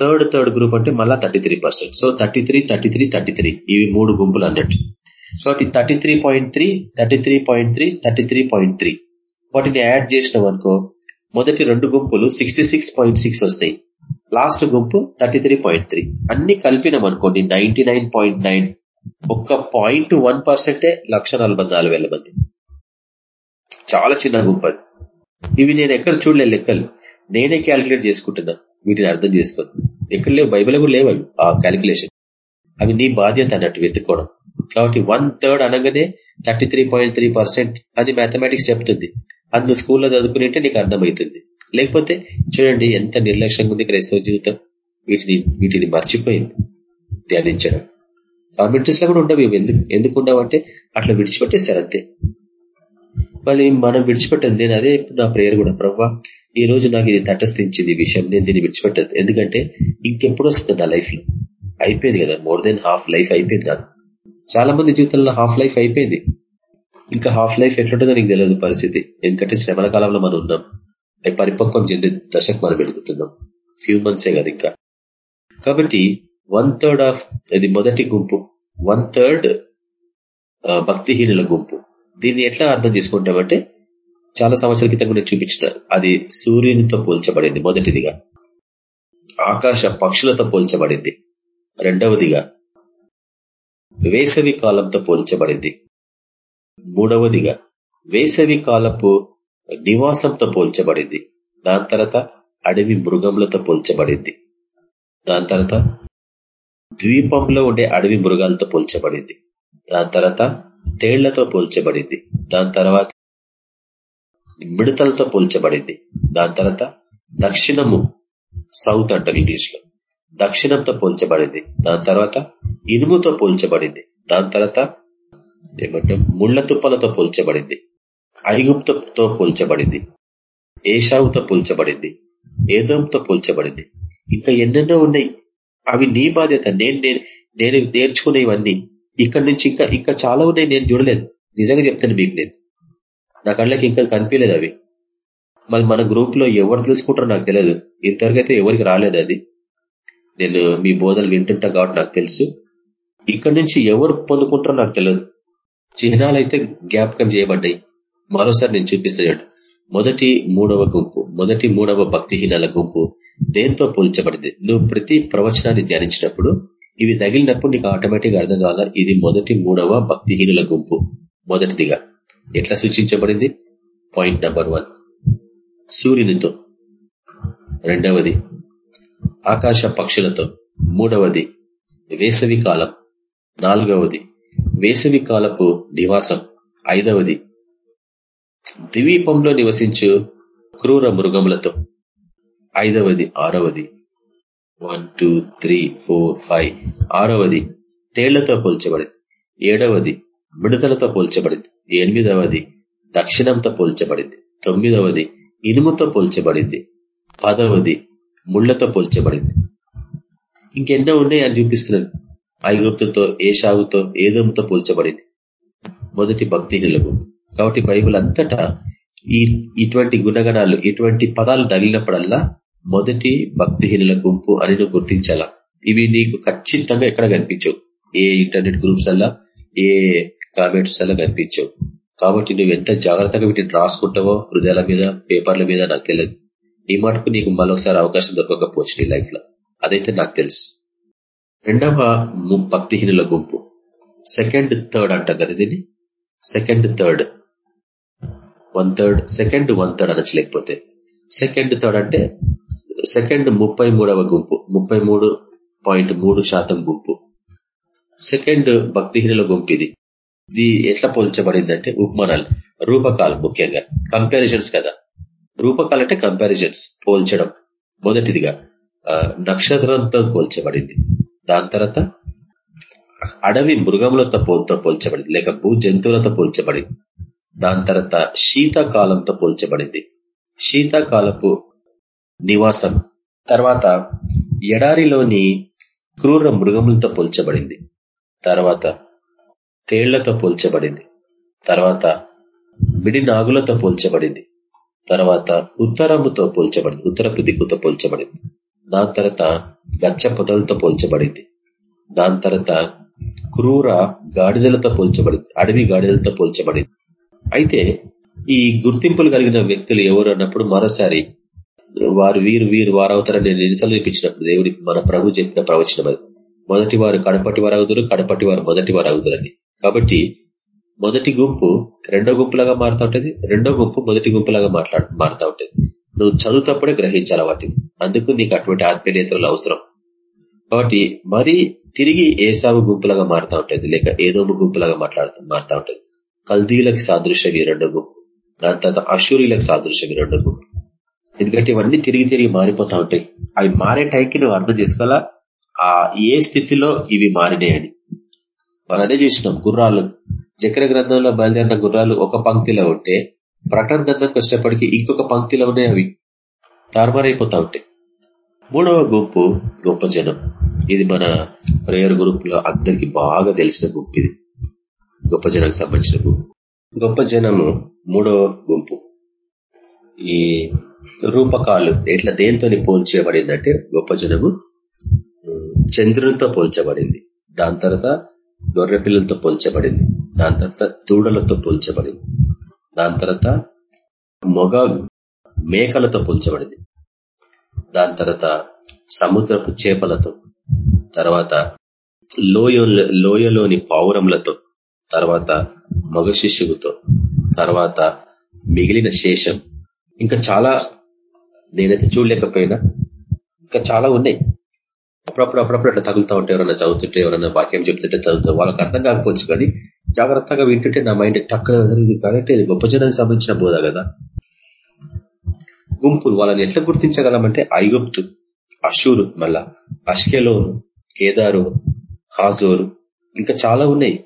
Third third group అంటే మళ్ళా thirty three percent. So thirty three thirty three thirty three. ఇవి మూడు గుంపులు అన్నట్టు కాబట్టి thirty three point three thirty three point three thirty three point three. వాటిని యాడ్ చేసినాం అనుకో మొదటి రెండు గుంపులు సిక్స్టీ సిక్స్ పాయింట్ సిక్స్ వస్తాయి. లాస్ట్ గుంపు థర్టీ త్రీ పాయింట్ త్రీ అన్ని కలిపినాం అనుకోండి నైన్టీ నైన్ పాయింట్ నైన్ ఒక్క పాయింట్ వన్ పర్సెంటే లక్ష నలభై నాలుగు వేల మంది. చాలా చిన్న గుంపు అది. ఇవి నేను ఎక్కడ చూడలే లెక్కలు. నేనే క్యాలిక్యులేట్ చేసుకుంటున్నా. వీటిని అర్థం చేసుకోను. ఎక్కడ లేవు? బైబిల్ కూడా లేవు ఆ క్యాలిక్యులేషన్ అవి నీ బాధ్యత అన్నట్టు వెతుక్కోవడం. కాబట్టి వన్ థర్డ్ అనగానే thirty three point three percent అది మ్యాథమెటిక్స్ చెప్తుంది. అది నువ్వు స్కూల్లో చదువుకునేంటే నీకు అర్థమవుతుంది. లేకపోతే చూడండి ఎంత నిర్లక్ష్యంగా ఉంది క్రైస్తవ జీవితం. వీటిని వీటిని మర్చిపోయింది. ధ్యానించడం. కామెంట్రీస్లో కూడా ఉండవు ఎందుకు ఎందుకు ఉండవంటే అట్లా విడిచిపెట్టేశారు అంతే. మళ్ళీ మనం విడిచిపెట్టదు నేను అదే నా ప్రేయర్ కూడా. ప్రవ్వా ఈ రోజు నాకు ఇది తటస్థించింది ఈ విషయం. నేను దీన్ని విడిచిపెట్టదు ఎందుకంటే ఇంకెప్పుడు వస్తుంది నా లైఫ్లో అయిపోయింది కదా. మోర్ దెన్ హాఫ్ లైఫ్ అయిపోయింది నాకు. చాలా మంది జీవితంలో హాఫ్ లైఫ్ అయిపోయింది. ఇంకా హాఫ్ లైఫ్ ఎట్లుంటుందో నీకు తెలియదు పరిస్థితి. ఎందుకంటే శ్రమల కాలంలో మనం ఉన్నాం. పరిపక్వం చెందే దశకు మనం ఎదుగుతున్నాం ఫ్యూ మంత్సే కదా ఇంకా. కాబట్టి వన్ థర్డ్ ఆఫ్ ఇది మొదటి గుంపు. వన్ థర్డ్ భక్తిహీనుల గుంపు. దీన్ని ఎట్లా అర్థం చేసుకుంటామంటే చాలా సంవత్సరాల క్రితం కూడా చూపించిన అది సూర్యునితో పోల్చబడింది మొదటిదిగా. ఆకాశ పక్షులతో పోల్చబడింది. రెండవదిగా వేసవి కాలంతో పోల్చబడింది. మూడవదిగా వేసవి కాలపు నివాసంతో పోల్చబడింది. దాని తర్వాత అడవి మృగములతో పోల్చబడింది. దాని తర్వాత ద్వీపంలో ఉండే అడవి మృగాలతో పోల్చబడింది. దాని తర్వాత తేళ్ళతో పోల్చబడింది. దాని తర్వాత మిడతలతో పోల్చబడింది. దాని తర్వాత దక్షిణము సౌత్ అంటాం ఇంగ్లీష్లో దక్షిణంతో పోల్చబడింది. దాని తర్వాత ఇనుముతో పోల్చబడింది. దాని తర్వాత ఏమంటే ముళ్ళ తుప్పలతో పోల్చబడింది ఐగుప్తుతో పోల్చబడింది ఏషావుతో పోల్చబడింది ఏదంతో పోల్చబడింది. ఇంకా ఎన్నెన్నో ఉన్నాయి. అవి నీ బాధ్యత. నేను నేను నేర్చుకునేవన్నీ. ఇక్కడ నుంచి ఇంకా ఇంకా చాలా ఉన్నాయి. నేను చూడలేదు. నిజంగా చెప్తాను మీకు నేను. నా కళ్ళకి ఇంకా కనిపించలేదు అవి. మరి మన గ్రూప్లో ఎవరు తెలుసుకుంటారో నాకు తెలియదు. ఇంతవరకు అయితే ఎవరికి రాలేదు అది. నేను మీ బోధలు వింటుంటా కాబట్టి నాకు తెలుసు. ఇక్కడ నుంచి ఎవరు పొందుకుంటారో నాకు తెలియదు. చిహ్నాలు అయితే జ్ఞాపకం చేయబడ్డాయి. మరోసారి నేను చూపిస్తాడు మొదటి మూడవ గుంపు మొదటి మూడవ భక్తిహీనాల గుంపు దేంతో పోల్చబడింది? నువ్వు ప్రతి ప్రవచనాన్ని ధ్యానించినప్పుడు ఇవి తగిలినప్పుడు నీకు ఆటోమేటిక్ అర్థం కావాలా? ఇది మొదటి మూడవ భక్తిహీనుల గుంపు మొదటిదిగా. ఎట్లా సూచించబడింది? Point number one. సూర్యునితో. రెండవది ఆకాశ పక్షులతో. మూడవది వేసవి కాలం. నాలుగవది వేసవి కాలపు నివాసం. ఐదవది. ద్వీపంలో నివసించు క్రూర మృగములతో. ఐదవది ఆరవది. One two three four five ఆరవది తేళ్ళతో పోల్చబడింది. ఏడవది మిడతలతో పోల్చబడింది. ఎనిమిదవది దక్షిణంతో పోల్చబడింది. తొమ్మిదవది ఇనుముతో పోల్చబడింది. పదవది ముళ్ళతో పోల్చబడింది. ఇంకెన్నో ఉన్నాయి అని చూపిస్తున్నాను ఐగుప్తుతో ఏషావుతో ఏదంతో పోల్చబడింది. మొదటి భక్తిహీనులకు కాబట్టి బైబుల్ అంతటా ఈ ఇటువంటి గుణగణాలు ఇటువంటి పదాలు తగిలినప్పుడల్లా మొదటి భక్తిహీనుల గుంపు అని నువ్వు గుర్తించాలా. ఇవి నీకు ఖచ్చితంగా ఎక్కడ కనిపించవు. ఏ ఇంటర్నెట్ గ్రూప్స్ అల్లా ఏ కామెంట్స్ అలా కనిపించవు. కాబట్టి నువ్వు ఎంత జాగ్రత్తగా వీటిని రాసుకుంటావో హృదయాల మీద పేపర్ల మీద నాకు తెలియదు. ఈ మటుకు నీకు మరొకసారి అవకాశం దొరకకపోవచ్చు నీ లైఫ్లో అదైతే నాకు తెలుసు. రెండవ భక్తిహీనుల గుంపు. సెకండ్ థర్డ్ అంట కదా దీన్ని? Second third. One third second one third అనొచ్చు సెకండ్ థర్డ్ అంటే సెకండ్ ముప్పై మూడవ గుంపు. ముప్పై మూడు పాయింట్ మూడు శాతం గుంపు. సెకండ్ భక్తిహీనుల గుంపు ఇది. ఇది ఎట్లా పోల్చబడిందంటే ఉపమానాలు. రూపకాలు ముఖ్యంగా. కంపారిజన్స్ కదా. రూపకాలు అంటే కంపారిజన్స్ పోల్చడం. మొదటిదిగా నక్షత్రంతో పోల్చబడింది. దాని తర్వాత అడవి మృగములతో పోల్తో పోల్చబడింది. లేక భూ జంతువులతో పోల్చబడింది. దాని తర్వాత శీతాకాలంతో పోల్చబడింది. శీతాకాలపు నివాసం. తర్వాత ఎడారిలోని క్రూర మృగములతో పోల్చబడింది. తర్వాత తేళ్ళతో పోల్చబడింది. తర్వాత మిడి నాగులతో పోల్చబడింది. తర్వాత ఉత్తరముతో పోల్చబడింది. ఉత్తరపు దిక్కుతో పోల్చబడింది. దాని తర్వాత గచ్చ పొదలతో పోల్చబడింది. దాని తర్వాత క్రూర గాడిదలతో పోల్చబడింది అడవి గాడిదలతో పోల్చబడింది. అయితే ఈ గుర్తింపులు కలిగిన వ్యక్తులు ఎవరు అన్నప్పుడు మరోసారి వారు వీరు వీరు వారవుతారని నేను ఎన్నిసార్లు చూపించినప్పుడు దేవుడి మన ప్రభు చెప్పిన ప్రవచనం అది. మొదటి వారు కడపటి వారు అవుతారు కడపటి వారు మొదటి వారు అవుతారని కాబట్టి మొదటి గుంపు రెండో గుంపులాగా మారుతా ఉంటుంది రెండో గుంపు మొదటి గుంపులాగా మాట్లాడు మారుతా ఉంటుంది. నువ్వు చదువుతప్పుడే గ్రహించాల వాటిని? అందుకు నీకు అటువంటి ఆత్మీయతలు అవసరం. కాబట్టి మరి తిరిగి ఏసాగు గుంపులాగా మారుతా ఉంటుంది. లేక ఏదోము గుంపులాగా మాట్లాడుతూ మారుతా ఉంటుంది. కల్దీలకు సాదృశ్యం ఈ రెండో గుంపు. దాని తర్వాత అశూరిలకు సాదృశ్యం ఈ రెండో గుంపు. ఎందుకంటే ఇవన్నీ తిరిగి తిరిగి మారిపోతా ఉంటాయి. అవి మారే టైంకి నువ్వు అర్థం చేసుకోవాలా? ఆ ఏ స్థితిలో ఇవి మారినాయని మనం అదే చూసినాం గుర్రాలు. చక్ర గ్రంథంలో బయలుదేరిన గుర్రాలు ఒక పంక్తిలో ఉంటే ప్రకటన గ్రంథంకి వచ్చేటప్పటికి ఇంకొక పంక్తిలో ఉన్నాయి అవి. తారుమారైపోతా ఉంటాయి మూడవ గుంపు గొప్ప జనం. ఇది మన ప్రేయర్ గ్రూప్లో అందరికి బాగా తెలిసిన గుంపు ఇది. గొప్ప జనానికి సంబంధించిన గుంపు. గొప్ప జనము మూడవ గుంపు. ఈ రూపకాలు ఎట్లా దేంతో పోల్చబడిందంటే గొప్ప జనము చంద్రునితో పోల్చబడింది. దాని తర్వాత గొర్రె పిల్లలతో పోల్చబడింది. దాని తర్వాత దూడలతో పోల్చబడింది. దాని తర్వాత మొగ మేకలతో పోల్చబడింది దాని తర్వాత సముద్రపు చేపలతో తర్వాత లోయ లోయలోని పావురములతో తర్వాత మగ శిశువుతో తర్వాత మిగిలిన శేషం. ఇంకా చాలా నేనైతే చూడలేకపోయినా ఇంకా చాలా ఉన్నాయి. అప్పుడప్పుడు అప్పుడప్పుడు అట్లా తగులుతా ఉంటే ఎవరైనా చదువుతుంటే ఎవరైనా వాక్యం చెప్తుంటే చదువుతాం వాళ్ళకి అర్థం కాకపోవచ్చు కానీ జాగ్రత్తగా వింటుంటే నా మైండ్ టక్ ఇది కరెక్ట్ ఇది గొప్ప జనానికి సంబంధించిన బోధ కదా. గుంపులు వాళ్ళని ఎట్లా గుర్తించగలమంటే ఐగుప్తు అషూరు మళ్ళా అష్కెలోను కేదారు హాజోరు ఇంకా చాలా ఉన్నాయి.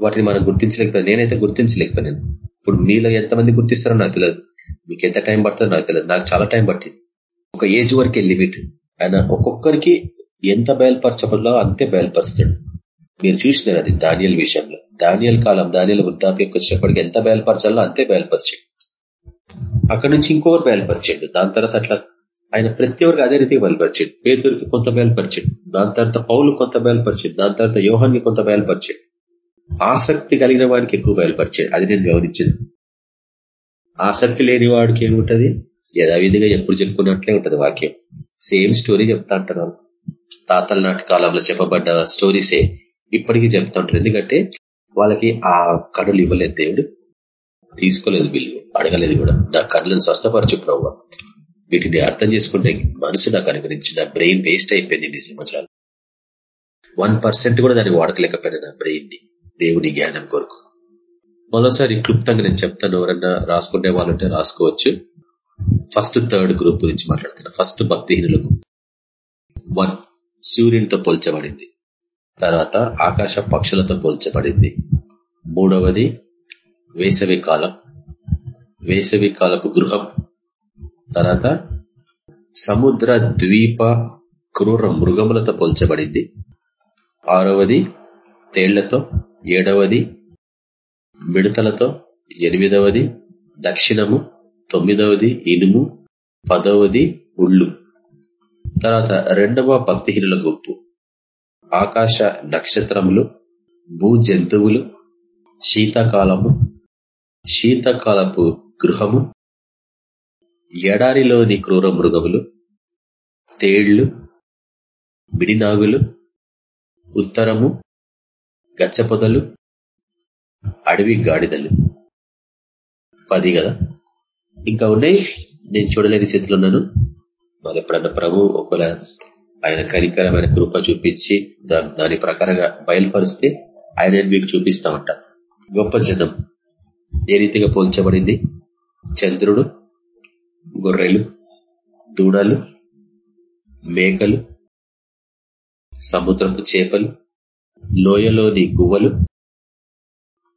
వాటిని మనం గుర్తించలేకపోయినా నేనైతే గుర్తించలేకపోయాను. ఇప్పుడు మీలో ఎంతమంది గుర్తిస్తారో నాకు తెలియదు. మీకు ఎంత టైం పడుతుందో నాకు తెలియదు. నాకు చాలా టైం పట్టింది. ఒక ఏజ్ వరకే లిమిట్. ఆయన ఒక్కొక్కరికి ఎంత బయలుపరచబడలో అంతే బయలుపరుస్తాడు. మీరు చూసినారు అది ధాన్యాల విషయంలో. ధాన్యాల కాలం ధాన్యాల వృద్ధాప్యకు వచ్చేప్పటికి ఎంత బయలుపరచాలో అంతే బయలుపరిచాడు. అక్కడి నుంచి ఇంకొకరు బయలుపరిచాడు. దాని తర్వాత అట్లా ఆయన ప్రతి ఒక్కరికి అదే రీతికి బయలుపరిచాడు. పేదరికి కొంత బయలుపరిచాడు. దాని తర్వాత పౌలు కొంత బయలుపరిచాడు. దాని తర్వాత యోహాన్ని కొంత బయలుపరిచాడు. ఆసక్తి కలిగిన వాడికి ఎక్కువ బయలుపరిచాడు. అది నేను గమనించింది. ఆసక్తి లేని వాడికి ఏముంటది యథావిధిగా ఎప్పుడు చెప్పుకున్నట్లే ఉంటది వాక్యం. సేమ్ స్టోరీ చెప్తా అంటారు తాతల నాటి కాలంలో చెప్పబడ్డ స్టోరీసే ఇప్పటికీ చెప్తా ఉంటారు ఎందుకంటే వాళ్ళకి ఆ కనులు ఇవ్వలేదు దేవుడు. తీసుకోలేదు బిల్లు అడగలేదు కూడా. నా కళ్ళను స్వస్థపరచు ప్రవ్వ. వీటిని అర్థం చేసుకుంటే మనసు నాకు అనుగ్రహించిన బ్రెయిన్ వేస్ట్ అయిపోయింది ఇన్ని సంవత్సరాలు. వన్ పర్సెంట్ కూడా దాన్ని వాడకలేకపోయినా నా బ్రెయిన్ని దేవుని జ్ఞానం కొరకు. మరోసారి క్లుప్తంగా నేను చెప్తాను. ఎవరన్నా రాసుకునే వాళ్ళంటే రాసుకోవచ్చు. ఫస్ట్ థర్డ్ గ్రూప్ గురించి మాట్లాడుతున్నా. ఫస్ట్ భక్తిహీనులకు. వన్. సూర్యునితో పోల్చబడింది. తర్వాత ఆకాశ పక్షులతో పోల్చబడింది. మూడవది వేసవి కాలం. వేసవి కాలపు గృహం. తర్వాత సముద్ర ద్వీప క్రూర మృగములతో పోల్చబడింది. ఆరవది తేళ్ళతో. ఏడవది మిడతలతో. ఎనిమిదవది దక్షిణము. తొమ్మిదవది ఇనుము. పదవది ఉళ్ళు తర్వాత రెండవ భక్తిహీనుల గుంపు. ఆకాశ నక్షత్రములు భూ జంతువులు శీతాకాలము శీతాకాలపు గృహము ఎడారిలోని క్రూర మృగములు తేళ్ళు మిడినాగులు ఉత్తరము గచ్చపొదలు అడవి గాడిదలు. పది కదా? ఇంకా ఉన్నాయి? నేను చూడలేని స్థితిలో ఉన్నాను. మరి ఎప్పుడన్నా ప్రభు ఒకవేళ ఆయన కరికరమైన కృప చూపించి దాని ప్రకారంగా బయలుపరిస్తే ఆయన మీకు చూపిస్తామంట. గొప్ప జనం. ఏ రీతిగా పోల్చబడింది? చంద్రుడు గొర్రెలు దూడలు మేకలు సముద్రపు చేపలు లోయలోని గువ్వలు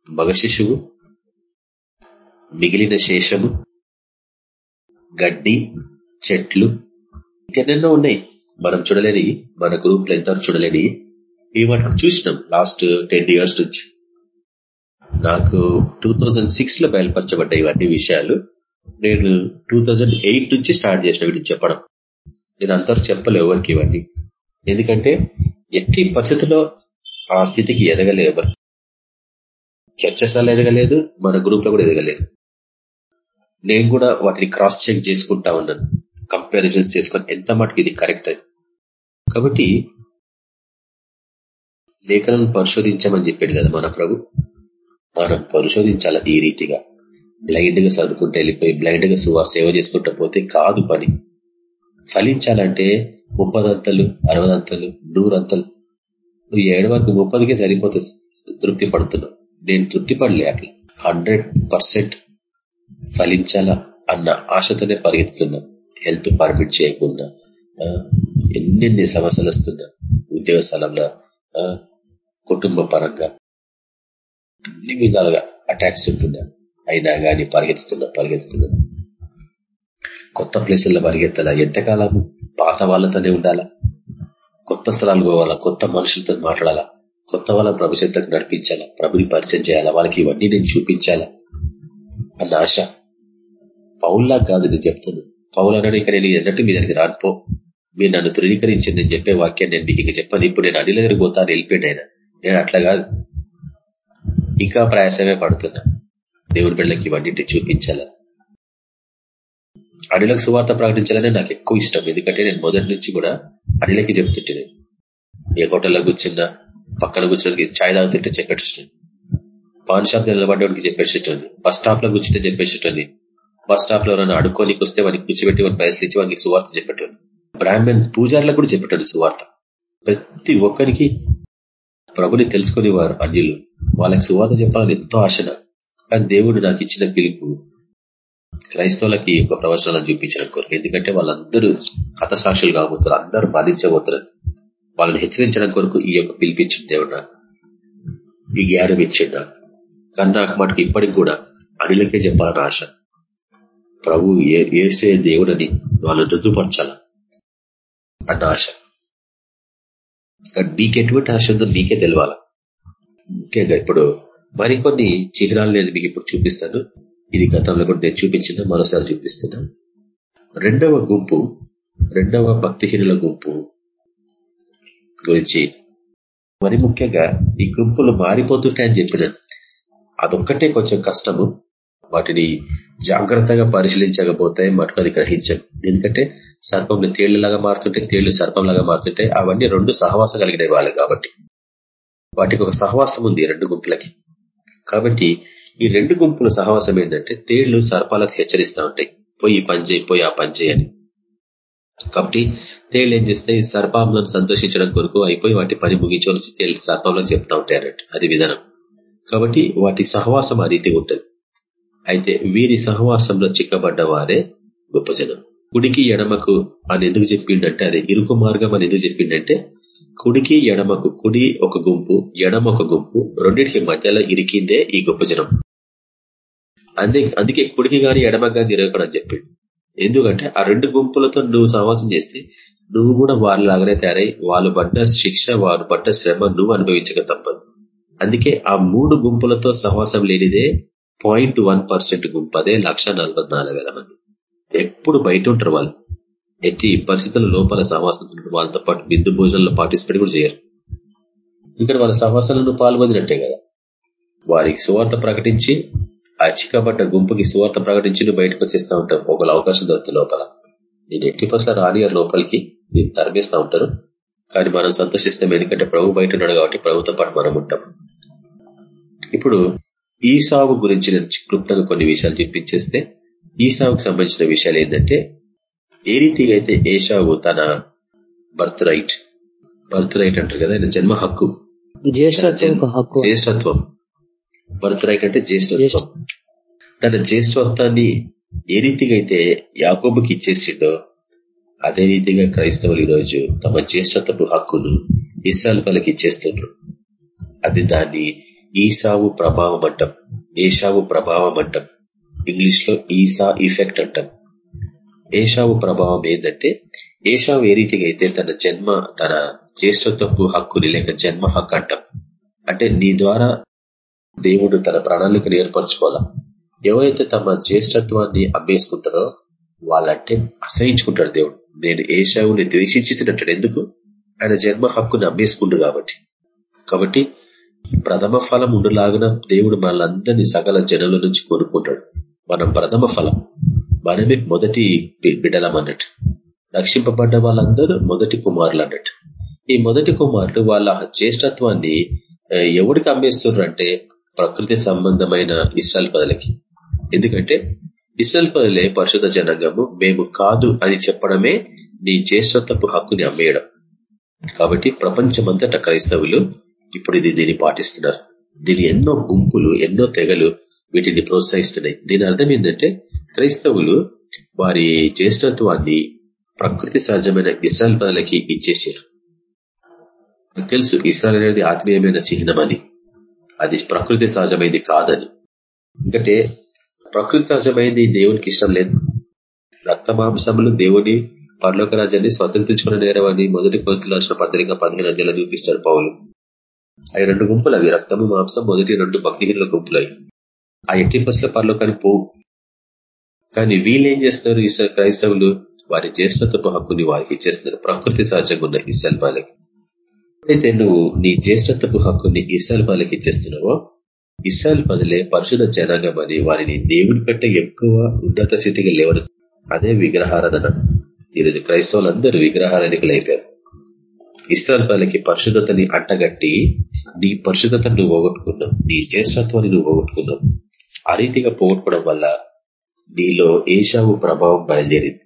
మగ శిశువు మిగిలిన శేషము గడ్డి చెట్లు ఇంకెన్నెన్నో ఉన్నాయి. మనం చూడలేని మన గ్రూప్లో ఎంతవరకు చూడలేని. ఈ మటుకు చూసినాం లాస్ట్ టెన్ ఇయర్స్ నుంచి. నాకు టూ థౌజండ్లో బయలుపరచబడ్డాయి ఇవన్నీ విషయాలు. నేను టూ థౌజండ్ ఎయిట్ నుంచి స్టార్ట్ చేసిన వీటిని చెప్పడం. నేను అంతవరకు చెప్పలే ఎవరికి ఇవన్నీ. ఎందుకంటే ఎట్టి పరిస్థితుల్లో ఆ స్థితికి ఎదగలే ఎవరు. చర్చసాల ఎదగలేదు మన గ్రూప్లో కూడా ఎదగలేదు. నేను కూడా వాటిని క్రాస్ చెక్ చేసుకుంటా ఉన్నాను. కంపారిజన్స్ చేసుకొని ఎంత మటుకు ఇది కరెక్ట్ కాబట్టి లేఖలను పరిశోధించమని చెప్పాడు కదా మన ప్రభు మనం పరిశోధించాలి ఈ రీతిగా? బ్లైండ్గా చదువుకుంటే వెళ్ళిపోయి బ్లైండ్గా సువార్ సేవ చేసుకుంటూ పోతే కాదు పని. ఫలించాలంటే ముప్పదంతలు అరవదంతలు నూరంతలు. నువ్వు ఏడు వరకు ముప్పదికే సరిపోతే తృప్తి పడుతున్నావు. నేను తృప్తి పడలే అట్లా. హండ్రెడ్ పర్సెంట్ ఫలించాలా అన్న ఆశతోనే పరిగెత్తుతున్నా హెల్త్ పర్మిట్ చేయకుండా ఎన్నెన్ని సమస్యలు వస్తున్నా ఉద్యోగ స్థలంలో కుటుంబ పరంగా అన్ని విధాలుగా అటాక్స్ ఉంటున్నా అయినా కానీ పరిగెత్తుతున్నా పరిగెత్తుతున్నా. కొత్త ప్లేసుల్లో పరిగెత్తాలా? ఎంతకాలము పాత వాళ్ళతోనే ఉండాలా? కొత్త స్థలాలు పోవాలా? కొత్త మనుషులతో మాట్లాడాలా? కొత్త వాళ్ళ ప్రభుత్వకు నడిపించాలా? ప్రభుని పరిచయం చేయాలా? వాళ్ళకి ఇవన్నీ నేను చూపించాలా? అన్న ఆశ. పౌల్లా కాదు నేను చెప్తుంది పౌలు అన్నాడు ఇక నేను ఎన్నట్టు మీ దగ్గరికి రానిపో మీరు నన్ను తృణీకరించింది నేను చెప్పే వాక్యాన్ని నేను మీకు చెప్పాను. ఇప్పుడు నేను అనిల దగ్గర పోతాను వెళ్ళిపోయాడు ఆయన. నేను అట్లా కాదు. ఇంకా ప్రయాసమే పడుతున్నా. దేవుడి బిళ్ళకి ఇవన్నింటి చూపించాల? అనిలకు సువార్త ప్రకటించాలనే నాకు ఎక్కువ ఇష్టం. ఎందుకంటే నేను మొదటి నుంచి కూడా అనిలకి చెప్తుంటే ఏ హోటల్లో కూర్చున్నా పక్కన కూర్చోడానికి ఛాయ్ తాగుతుంటే చెప్పేటస్తుంది పాన్ షాప్ నిలబడ్డానికి చెప్పేసేటండి బస్ స్టాప్లో కూర్చుంటే చెప్పేసేటండి బస్ స్టాప్లో ఎవరైనా అడుక్కోనికి వస్తే వాడికి కూర్చోబెట్టి వాడిని పైసలు ఇచ్చి వాడికి సువార్త చెప్పేటాడు. బ్రాహ్మణ్ పూజారులకు కూడా చెప్పేటాడు సువార్త. ప్రతి ఒక్కరికి ప్రభుని తెలుసుకునేవారు అన్యులు. వాళ్ళకి సువార్త చెప్పాలని ఎంతో ఆశన కానీ దేవుడు నాకు ఇచ్చిన పిలుపు క్రైస్తవులకి ఒక ప్రవచనాలను చూపించడం కొరకు. ఎందుకంటే వాళ్ళందరూ హతసాక్షులు కాబోతారు అందరూ బాధించబోతారు వాళ్ళని హెచ్చరించడం కొరకు ఈ యొక్క పిలిపించింది దేవుడు నాకు. ఈ జ్ఞానం ఇచ్చిండు నాకు. కానీ నాకు మటుకు ఇప్పటికి కూడా అనిలకే చెప్పాలని ఆశ. ప్రభు ఏసే దేవుడని వాళ్ళు రుజుపరచాల అన్న ఆశ. కానీ మీకు ఎటువంటి ఆశ ఉందో మీకే తెలవాల. ముఖ్యంగా ఇప్పుడు మరికొన్ని చిహ్నాలు నేను మీకు ఇప్పుడు చూపిస్తాను. ఇది గతంలో కూడా నేను చూపించిన మరోసారి చూపిస్తున్నా. రెండవ గుంపు రెండవ భక్తిహీనుల గుంపు గురించి. మరి ముఖ్యంగా ఈ గుంపులు మారిపోతుంటాయని చెప్పిన అదొక్కటే కొంచెం కష్టము. వాటిని జాగ్రత్తగా పరిశీలించకపోతే మటుకు అది గ్రహించదు. ఎందుకంటే సర్పంలు తేళ్ళలాగా మారుతుంటే తేళ్ళు సర్పంలాగా మారుతుంటాయి అవన్నీ రెండు సహవాసం కలిగిన వాళ్ళు కాబట్టి. వాటికి ఒక సహవాసం ఉంది రెండు గుంపులకి. కాబట్టి ఈ రెండు గుంపుల సహవాసం ఏంటంటే తేళ్ళు సర్పాలకు హెచ్చరిస్తూ ఉంటాయి. పోయి పని చేయి పోయి ఆ పని చేయని కాబట్టి తేళ్ళు ఏం చేస్తాయి? సర్పాలను సంతోషించడం కొరకు అయిపోయి వాటి పని ముగించవలసి తేళ్ళు సర్పంలో చెప్తా ఉంటాయి అన్నట్టు. అది విధానం. కాబట్టి వాటి సహవాసం ఆ రీతి ఉంటుంది. అయితే వీరి సహవాసంలో చిక్కబడ్డ వారే గొప్ప జనం. కుడికి ఎడమకు అని ఎందుకు చెప్పిండంటే అది ఇరుకు మార్గం అని ఎందుకు చెప్పిండంటే కుడికి ఎడమకు కుడి ఒక గుంపు ఎడమ ఒక గుంపు రెండింటికి మధ్యలో ఇరికిందే ఈ గొప్ప జనం. అందే అందుకే కుడికి గాని ఎడమగా గాని తిరగకూడని చెప్పిండు. ఎందుకంటే ఆ రెండు గుంపులతో నువ్వు సహవాసం చేస్తే నువ్వు కూడా వాళ్ళలాగానే తయారై వాళ్ళు పడ్డ శిక్ష వారు పడ్డ శ్రమ నువ్వు అనుభవించక తప్పదు. అందుకే ఆ మూడు గుంపులతో సహవాసం లేనిదే పాయింట్ వన్ పర్సెంట్ గుంపు అదే లక్ష మంది. ఎప్పుడు బయట ఉంటారు వాళ్ళు. ఎట్టి పరిస్థితుల లోపల సహవాసంతో వాళ్ళతో పాటు బిందు భోజనంలో పార్టిసిపేట్ కూడా చేయరు. ఇక్కడ వాళ్ళ సహవాసాలను పాల్గొందినట్టే కదా. వారికి సువార్త ప్రకటించి ఆ గుంపుకి సువార్త ప్రకటించి బయటకు వచ్చేస్తూ ఉంటాం ఒకళ్ళు అవకాశం దొరుకుతుంది లోపల. నేను ఎట్టి పర్సెంట్ రానియర్ లోపలికి. దీన్ని తరిమేస్తూ ఉంటారు. కానీ మనం సంతోషిస్తాం. ఎందుకంటే ప్రభు బయట ఉన్నాడు కాబట్టి ప్రభుత్వం పాటు మనం ఉంటాం. ఇప్పుడు ఈ సాగు గురించి నేను క్లుప్తంగా కొన్ని విషయాలు చూపించేస్తే ఈ సాగుకు సంబంధించిన విషయాలు ఏంటంటే ఏ రీతిగా అయితే ఏషావు తన బర్త్ రైట్ బర్త్ రైట్ అంటారు కదా జన్మ హక్కు. జ్యేష్ఠత్వం బర్త్ రైట్ అంటే జ్యేష్ఠత్వం. తన జ్యేష్ఠత్వాన్ని ఏ రీతిగా అయితే యాకోబుకి ఇచ్చేసిండో అదే రీతిగా క్రైస్తవులు ఈరోజు తమ జ్యేష్ఠత్వపు హక్కును ఇస్రాల్ పలకి ఇచ్చేస్తుండ్రు. అది దాన్ని ఈసావు ప్రభావం అంటాం ఏషావు ప్రభావం అంటాం ఇంగ్లీష్లో ఈసా ఇఫెక్ట్ అంటాం. ఏషావు ప్రభావం ఏంటంటే ఏషావు ఏ రీతిగా అయితే తన జన్మ తన జ్యేష్ఠత్వపు హక్కుని లేక జన్మ హక్కు అంటాం. అంటే నీ ద్వారా దేవుడు తన ప్రణాళికను ఏర్పరచుకోవాలా? ఎవరైతే తమ జ్యేష్ఠత్వాన్ని అమ్మేసుకుంటారో వాళ్ళంటే అసహించుకుంటాడు దేవుడు. నేను ఏషావుని ద్వేషించినట్టు ఎందుకు? ఆయన జన్మ హక్కుని అమ్మేసుకుంటు కాబట్టి. కాబట్టి ప్రథమ ఫలం ఉండులాగిన దేవుడు మనల్ందరినీ సకల జనుల నుంచి కోరుకుంటాడు. మనం ప్రథమ ఫలం. మనమే మొదటి బిడ్డలం అన్నట్టు. రక్షింపబడ్డ వాళ్ళందరూ మొదటి కుమారులు అన్నట్టు. ఈ మొదటి కుమారులు వాళ్ళ జ్యేష్ఠత్వాన్ని ఎవరికి అమ్మేస్తున్నారు అంటే ప్రకృతి సంబంధమైన ఇస్రాయల్ పదలకి ఎందుకంటే ఇస్రాయల్ పదలే పరిశుద్ధ జనాంగము మేము కాదు అని చెప్పడమే నీ జ్యేష్ఠత్వపు హక్కుని అమ్మేయడం. కాబట్టి ప్రపంచమంతట క్రైస్తవులు ఇప్పుడు ఇది దీన్ని పాటిస్తున్నారు. దీని ఎన్నో గుంపులు ఎన్నో తెగలు వీటిని ప్రోత్సహిస్తున్నాయి. దీని అర్థం ఏంటంటే క్రైస్తవులు వారి జ్యేష్ఠత్వాన్ని ప్రకృతి సహజమైన ఇస్రాయల్ పదలకి ఇచ్చేసారు తెలుసు ఇస్రాయల్ అనేది ఆత్మీయమైన చిహ్నమని అది ప్రకృతి సహజమైంది కాదని. ఎందుకంటే ప్రకృతి సహజమైంది దేవునికి ఇష్టం లేదు. రక్త మాంసములు దేవుని పర్లోక రాజ్యాన్ని స్వతంత్రించుకున్న నేరవని మొదటి కొంతులు వచ్చిన పత్రిక పదిహేను అధ్యాయులు చూపిస్తాడు పౌలు. అవి రెండు గుంపులు అవి. రక్తము మాంసం మొదటి రెండు భక్తిహీనుల గుంపులు. అవి ఆ ఎట్టి బస్సుల పరలోకాన్ని పోవు కానీ వీళ్ళు ఏం చేస్తారు ఈ క్రైస్తవులు వారి జ్యేష్ఠత్వపు హక్కుని వారికి ఇచ్చేస్తున్నారు. ప్రకృతి సహజంగా ఉన్న ఇసల్ బాలకి అయితే నువ్వు నీ జ్యేష్ఠత్వపు హక్కుని ఇసల్ బాలకి ఇచ్చేస్తున్నావో ఇస్రాయల్ ప్రజలే పరిశుధ జనాంగం అని వారిని దేవుని కంటే ఎక్కువ ఉన్నత స్థితికి లేవరు అదే విగ్రహారాధన. ఈరోజు క్రైస్తవులందరూ విగ్రహారాధికులు అయిపోయారు ఇస్రాయల్ ప్రజలకి పరిశుద్ధతని అంటగట్టి నీ పరిశుద్ధతను నువ్వు పోగొట్టుకున్నావు. నీ జ్యేష్ఠత్వాన్ని నువ్వు పోగొట్టుకున్నావు. ఆ రీతిగా పోగొట్టుకోవడం వల్ల నీలో ఏషావు ప్రభావం బయలుదేరింది.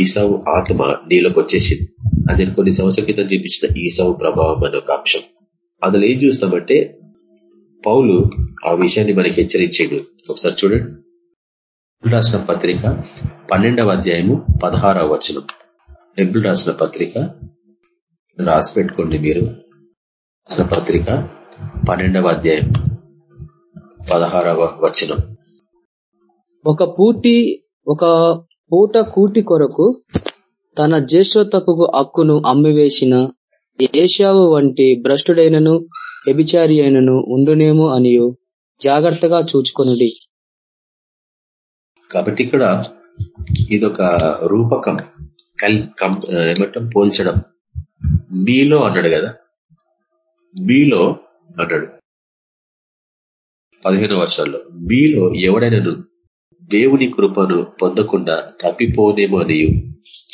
ఈసావు ఆత్మ నీలోకి వచ్చేసింది. అది కొన్ని సంవత్సరాల క్రితం చూపించిన ఈసావు ప్రభావం అనే ఒక అంశం. అందులో ఏం చూస్తామంటే పౌలు ఆ విషయాన్ని మనకి హెచ్చరించాడు. ఒకసారి చూడండి. రాసిన పత్రిక పన్నెండవ అధ్యాయము పదహారవ వచనం. ఎబ్బులు రాసిన పత్రిక రాసి పెట్టుకోండి మీరు. పత్రిక పన్నెండవ అధ్యాయం పదహారవ వచనం. ఒక పూటి ఒక పూట కూటి కొరకు తన జ్యేష్ఠత్వపు హక్కును అమ్మివేసిన ఏషావు వంటి భ్రష్టుడైనను వ్యభిచారి అయినను ఉండునేమో అనియు జాగ్రత్తగా చూచుకొనుడి. కాబట్టి ఇక్కడ ఇదొక రూపకం కల్ ఏమంటాం పోల్చడం. మీలో అన్నాడు కదా మీలో అన్నాడు పదిహేను వర్షాల్లో మీలో ఎవడైనాను దేవుని కృపను పొందకుండా తప్పిపోనేమో అనియు.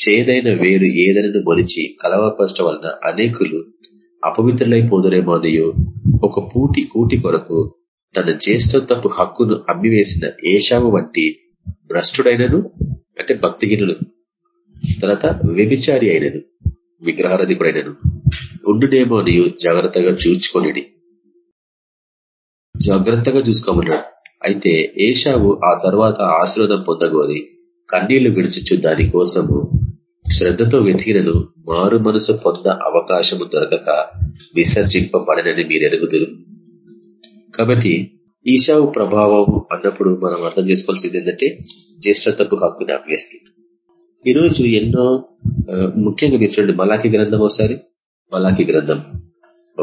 చేదైన వేరు ఏదైనా మొలిచి కలవపరచడం వలన అనేకులు అపవిత్రులైపోదురేమో అనియు. ఒక పూటి కూటి కొరకు తన జ్యేష్ఠత్వపు హక్కును అమ్మివేసిన ఏషాము వంటి భ్రష్టుడైనను అంటే భక్తిహీనుడు తర్వాత వ్యభిచారి అయినను. విగ్రహారధికుడైనను ఉండునేమో అని జాగ్రత్తగా చూచుకొనిడి. జాగ్రత్తగా చూసుకోమన్నాడు. అయితే ఏషావు ఆ తర్వాత ఆశీర్వాదం పొందగోరి కన్నీళ్ళు విడిచిచ్చు దానికోసము శ్రద్ధతో వెతికినను మారు మనసు పొంద అవకాశము దొరకక విసర్జింపబడనని మీరు ఎరుగుదురు కాబట్టి ఈశావు ప్రభావం అన్నప్పుడు మనం అర్థం చేసుకోవాల్సింది ఏంటంటే జ్యేష్ఠతకు హక్కుని అభ్యర్థి ఈరోజు ఎన్నో ముఖ్యంగా మీరు చూడండి మలాఖీ గ్రంథం ఒకసారి మలాఖీ గ్రంథం.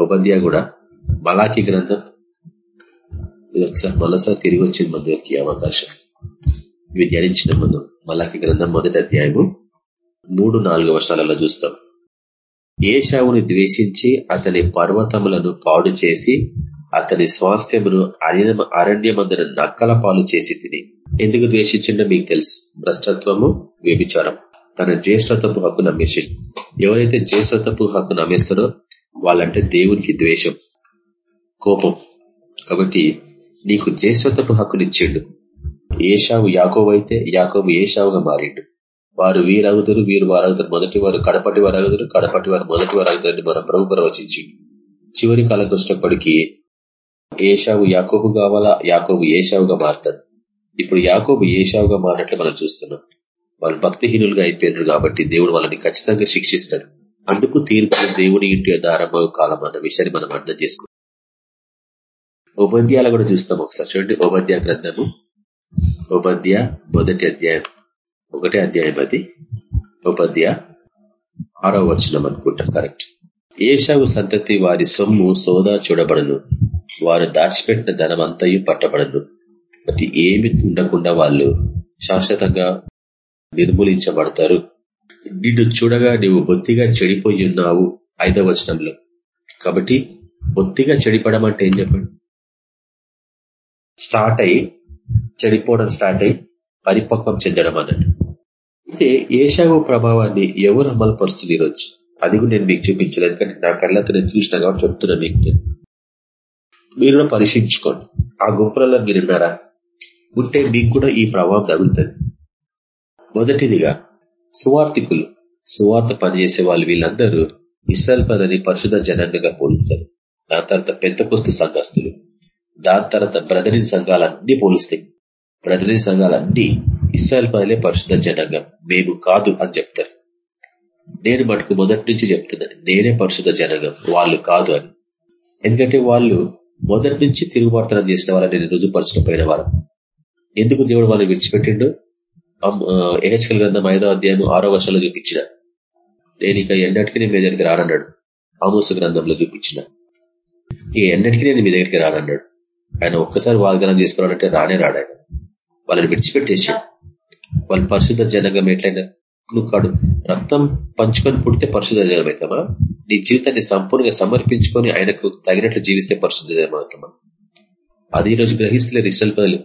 ఉపాధ్యాయ కూడా మలాఖీ గ్రంథం. ఇది ఒకసారి మరోసారి తిరిగి వచ్చింది మన దగ్గరికి అవకాశం. ఇవి ధ్యానించిన మనం మలాఖీ గ్రంథం మొదటి అధ్యాయము మూడు నాలుగు వర్షాలలో చూస్తాం. ఏషావుని ద్వేషించి అతని పర్వతములను పాడు చేసి అతని స్వాస్థ్యమును అరణ్యమందున నక్కల పాలు చేసి తిని ఎందుకు ద్వేషించిండో మీకు తెలుసు. భ్రష్టత్వము వ్యభిచారం. తన జ్యేష్ఠత్వపు హక్కు నమ్మేసి ఎవరైతే జ్యేష్ఠత్వపు హక్కు నమ్మేస్తారో వాళ్ళంటే దేవునికి ద్వేషం కోపం. కాబట్టి నీకు జ్యేష్ఠత్వపు హక్కునిచ్చిండు ఏషావు యాకోబు అయితే యాకోబు ఏషావుగా మారిండు. వారు వీరగుదురు వీరు వారగుతారు మొదటి వారు కడపటి వారు అగుదురు కడపటి వారు మొదటి వారు మన ప్రభు ప్రవచించింది చివరి కాలం వచ్చినప్పటికీ ఏషావు యాకోబు కావాలా? యాకోబు ఏషావుగా మారుతాడు. ఇప్పుడు యాకోబు ఏషావుగా మారినట్లు మనం చూస్తున్నాం. వాళ్ళు భక్తిహీనులుగా అయిపోయినారు కాబట్టి దేవుడు వాళ్ళని ఖచ్చితంగా శిక్షిస్తాడు. అందుకు తీర్పు దేవుని ఇంటి ఆధారమో కాలం అన్న విషయాన్ని మనం అర్థం చేసుకుంటాం ఉపాధ్యాయులు కూడా చూస్తాం ఒకసారి. చూడండి ఉపాధ్యాయ గ్రంథము. ఉపాధ్యాయ మొదటి అధ్యాయం. ఒకటే అధ్యాయం అది. ఉపాధ్యాయ ఆరో వచనం అనుకుంటా. కరెక్ట్ ఏషావు సంతతి వారి సొమ్ము సోదా చూడబడను. వారు దాచిపెట్టిన ధనం అంతయు పట్టబడను. బట్టి ఏమి ఉండకుండా వాళ్ళు శాశ్వతంగా నిర్మూలించబడతారు. నిన్ను చూడగా నీవు బొత్తిగా చెడిపోయి ఉన్నావు ఐదవ వచనంలో. కాబట్టి బొత్తిగా చెడిపడం అంటే ఏం చెప్పండి? స్టార్ట్ అయ్యి చెడిపోవడం స్టార్ట్ అయ్యి పరిపక్వం చెందడం అన్నట్టు. అయితే ఏషావు ప్రభావాన్ని ఎవరు అమలు పరుస్తుంది ఈరోజు అది కూడా నేను మీకు చూపించలేదు ఎందుకంటే నా కళ్ళతో నేను చూసినా కాబట్టి చెప్తున్నా మీకు మీరు కూడా పరీక్షించుకోండి. ఆ గుంపులలో మీరున్నారా ఉంటే మీకు కూడా ఈ ప్రభావం తగులుతుంది మొదటిదిగా సువార్థికులు సువార్త పనిచేసే వాళ్ళు వీళ్ళందరూ ఇస్రాయల్ పదని పరిశుధ జనాంగంగా పోలుస్తారు. దాని తర్వాత పెద్దకొస్తు సంఘస్తులు దాని తర్వాత బ్రదరిన్ సంఘాలన్నీ పోలుస్తాయి. బ్రదరిన్ సంఘాలన్నీ ఇస్రాయల్ పదలే పరిశుధ జనాంగం. మేము కాదు అని చెప్తారు. నేను మటుకు మొదటి నుంచి చెప్తున్నా నేనే పరిశుధ జనాంగం. వాళ్ళు కాదు అని. ఎందుకంటే వాళ్ళు మొదటి నుంచి తిరుగుబాటుతనం చేసిన వాళ్ళని నేను రుజుపరచకపోయిన వారు. ఎందుకు దేవుడు వాళ్ళని విడిచిపెట్టిండు? ఎహెచ్కల్ గ్రంథం ఐదో అధ్యాయం ఆరో వర్షంలో చూపించిన. నేను ఇక ఎన్నటికీ నేను మీ దగ్గరికి రానన్నాడు. ఆమోస గ్రంథంలో చూపించిన. ఇక ఎన్నటికీ నేను మీ దగ్గరికి రానన్నాడు. ఆయన ఒక్కసారి వాగ్దానం చేసుకోవాలంటే రానే రాడు ఆయన. వాళ్ళని విడిచిపెట్టేసి వాళ్ళు పరిశుద్ధ జనంగం ఎట్లయినా నువ్వు కాడు రక్తం పంచుకొని పుడితే పరిశుద్ధ జనం అవుతామా? నీ జీవితాన్ని సంపూర్ణంగా సమర్పించుకొని ఆయనకు తగినట్లు జీవిస్తే పరిశుద్ధ జనం అవుతామా? అది ఈ రోజు గ్రహిస్తలేరు ఇష్టల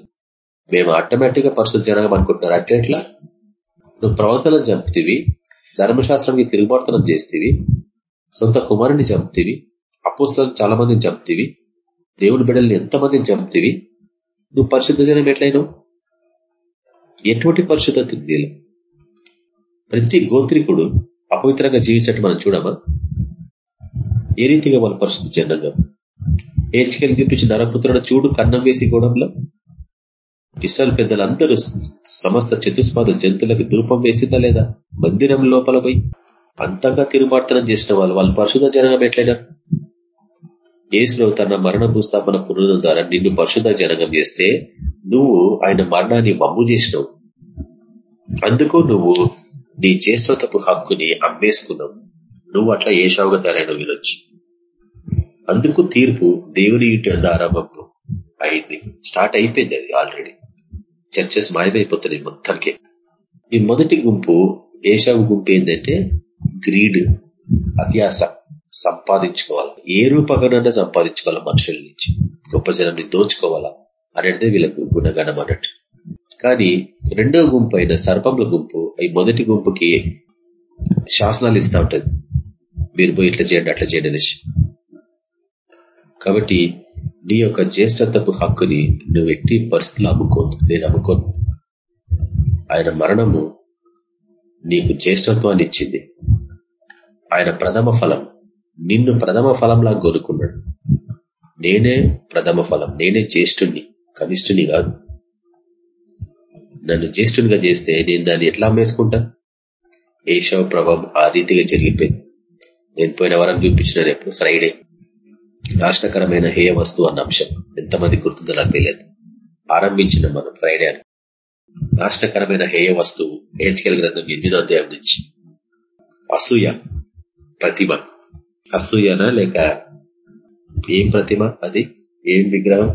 మేము ఆటోమేటిక్గా పరిశుద్ధ జనం అనుకుంటున్నారు అట్లెట్లా నువ్వు ప్రవర్తనం చంపుతీవి ధర్మశాస్త్రానికి తిరుగుబాటుతనం చేస్తేవి సొంత కుమారుని చంపుతీవి అపోస్తులను చాలా మందిని చంపుతీవి దేవుని బిడ్డల్ని ఎంతమందిని చంపుతీవి? నువ్వు పరిశుద్ధ జనం ఎట్లయినావు? ఎటువంటి పరిశుద్ధత నీళ్ళు ప్రతి గోత్రికుడు అపవిత్రంగా జీవించట్టు మనం చూడమా? ఏ రీతిగా వాళ్ళ పరిశుద్ధ జనంగా? ఏచికెళ్ళి చూపించి నరపుత్రుడు చూడు కన్నం వేసి గోడంలో? ఇస్రాయల్ పెద్దలందరూ సమస్త చతుష్పాద జంతువులకు ధూపం వేసిందా లేదా? మందిరం లోపల పోయి అంతగా తిరుమార్తనం చేసిన వాళ్ళు వాళ్ళు పరిశుద్ధ జనగం ఎట్లయినా ఏసులో తన మరణ భూస్థాపన పునరుదం ద్వారా నిన్ను పరిశుద్ధ జనగం చేస్తే నువ్వు ఆయన మరణాన్ని మమ్ము చేసినావు. అందుకు నువ్వు నీ జ్యేష్ఠతపు హక్కుని అమ్మేసుకున్నావు. నువ్వు అట్లా ఏ షావుగా తయారైన వినొచ్చు అందుకు తీర్పు దేవుని ఇంటి ఆరంభం అయింది. స్టార్ట్ అయిపోయింది అది ఆల్రెడీ. చర్చెస్ మాయమైపోతున్నాయి మొత్తానికి. ఈ మొదటి గుంపు ఏషావు గుంపు ఏంటంటే గ్రీడ్ అత్యాస సంపాదించుకోవాలి. ఏ రూపకనన్నా సంపాదించుకోవాలి మనుషుల నుంచి. గొప్ప జనంని దోచుకోవాలా అనేది వీళ్ళకు గుణగణం అన్నట్టు. కానీ రెండవ గుంపు అయిన సర్పంల గుంపు ఈ మొదటి గుంపుకి శాసనాలు ఇస్తా ఉంటది. మీరు పోయి ఇట్లా చేయండి అట్లా చేయండి అనేసి. కాబట్టి నీ యొక్క జ్యేష్ఠత్వపు హక్కుని నువ్వు ఎట్టి పరిస్థితులు అమ్ముకో నేను అమ్ముకోను ఆయన మరణము నీకు జ్యేష్ఠత్వాన్ని ఇచ్చింది. ఆయన ప్రథమ ఫలం నిన్ను ప్రథమ ఫలంలా కోరుకున్నాడు. నేనే ప్రథమ ఫలం నేనే జ్యేష్ఠుణ్ణి కనిష్ఠుని కాదు. నన్ను జ్యేష్ఠునిగా చేస్తే నేను దాన్ని ఎట్లా అమ్మేసుకుంటా? ఏషవ ప్రభావం ఆ రీతిగా జరిగిపోయింది. నేను పోయిన వారం చూపించిన రేపు ఫ్రైడే నాశనకరమైన హేయ వస్తువు అన్న అంశం ఎంతమంది గుర్తుందో నాకు తెలియదు. ఆరంభించిన మనం ఫ్రైడే అని నాశనకరమైన హేయ వస్తువు హేచ్కెల్ గ్రంథం ఎనిమిదో అధ్యాయం నుంచి. అసూయ ప్రతిమ. అసూయనా లేక ఏం ప్రతిమ? అది ఏం విగ్రహం?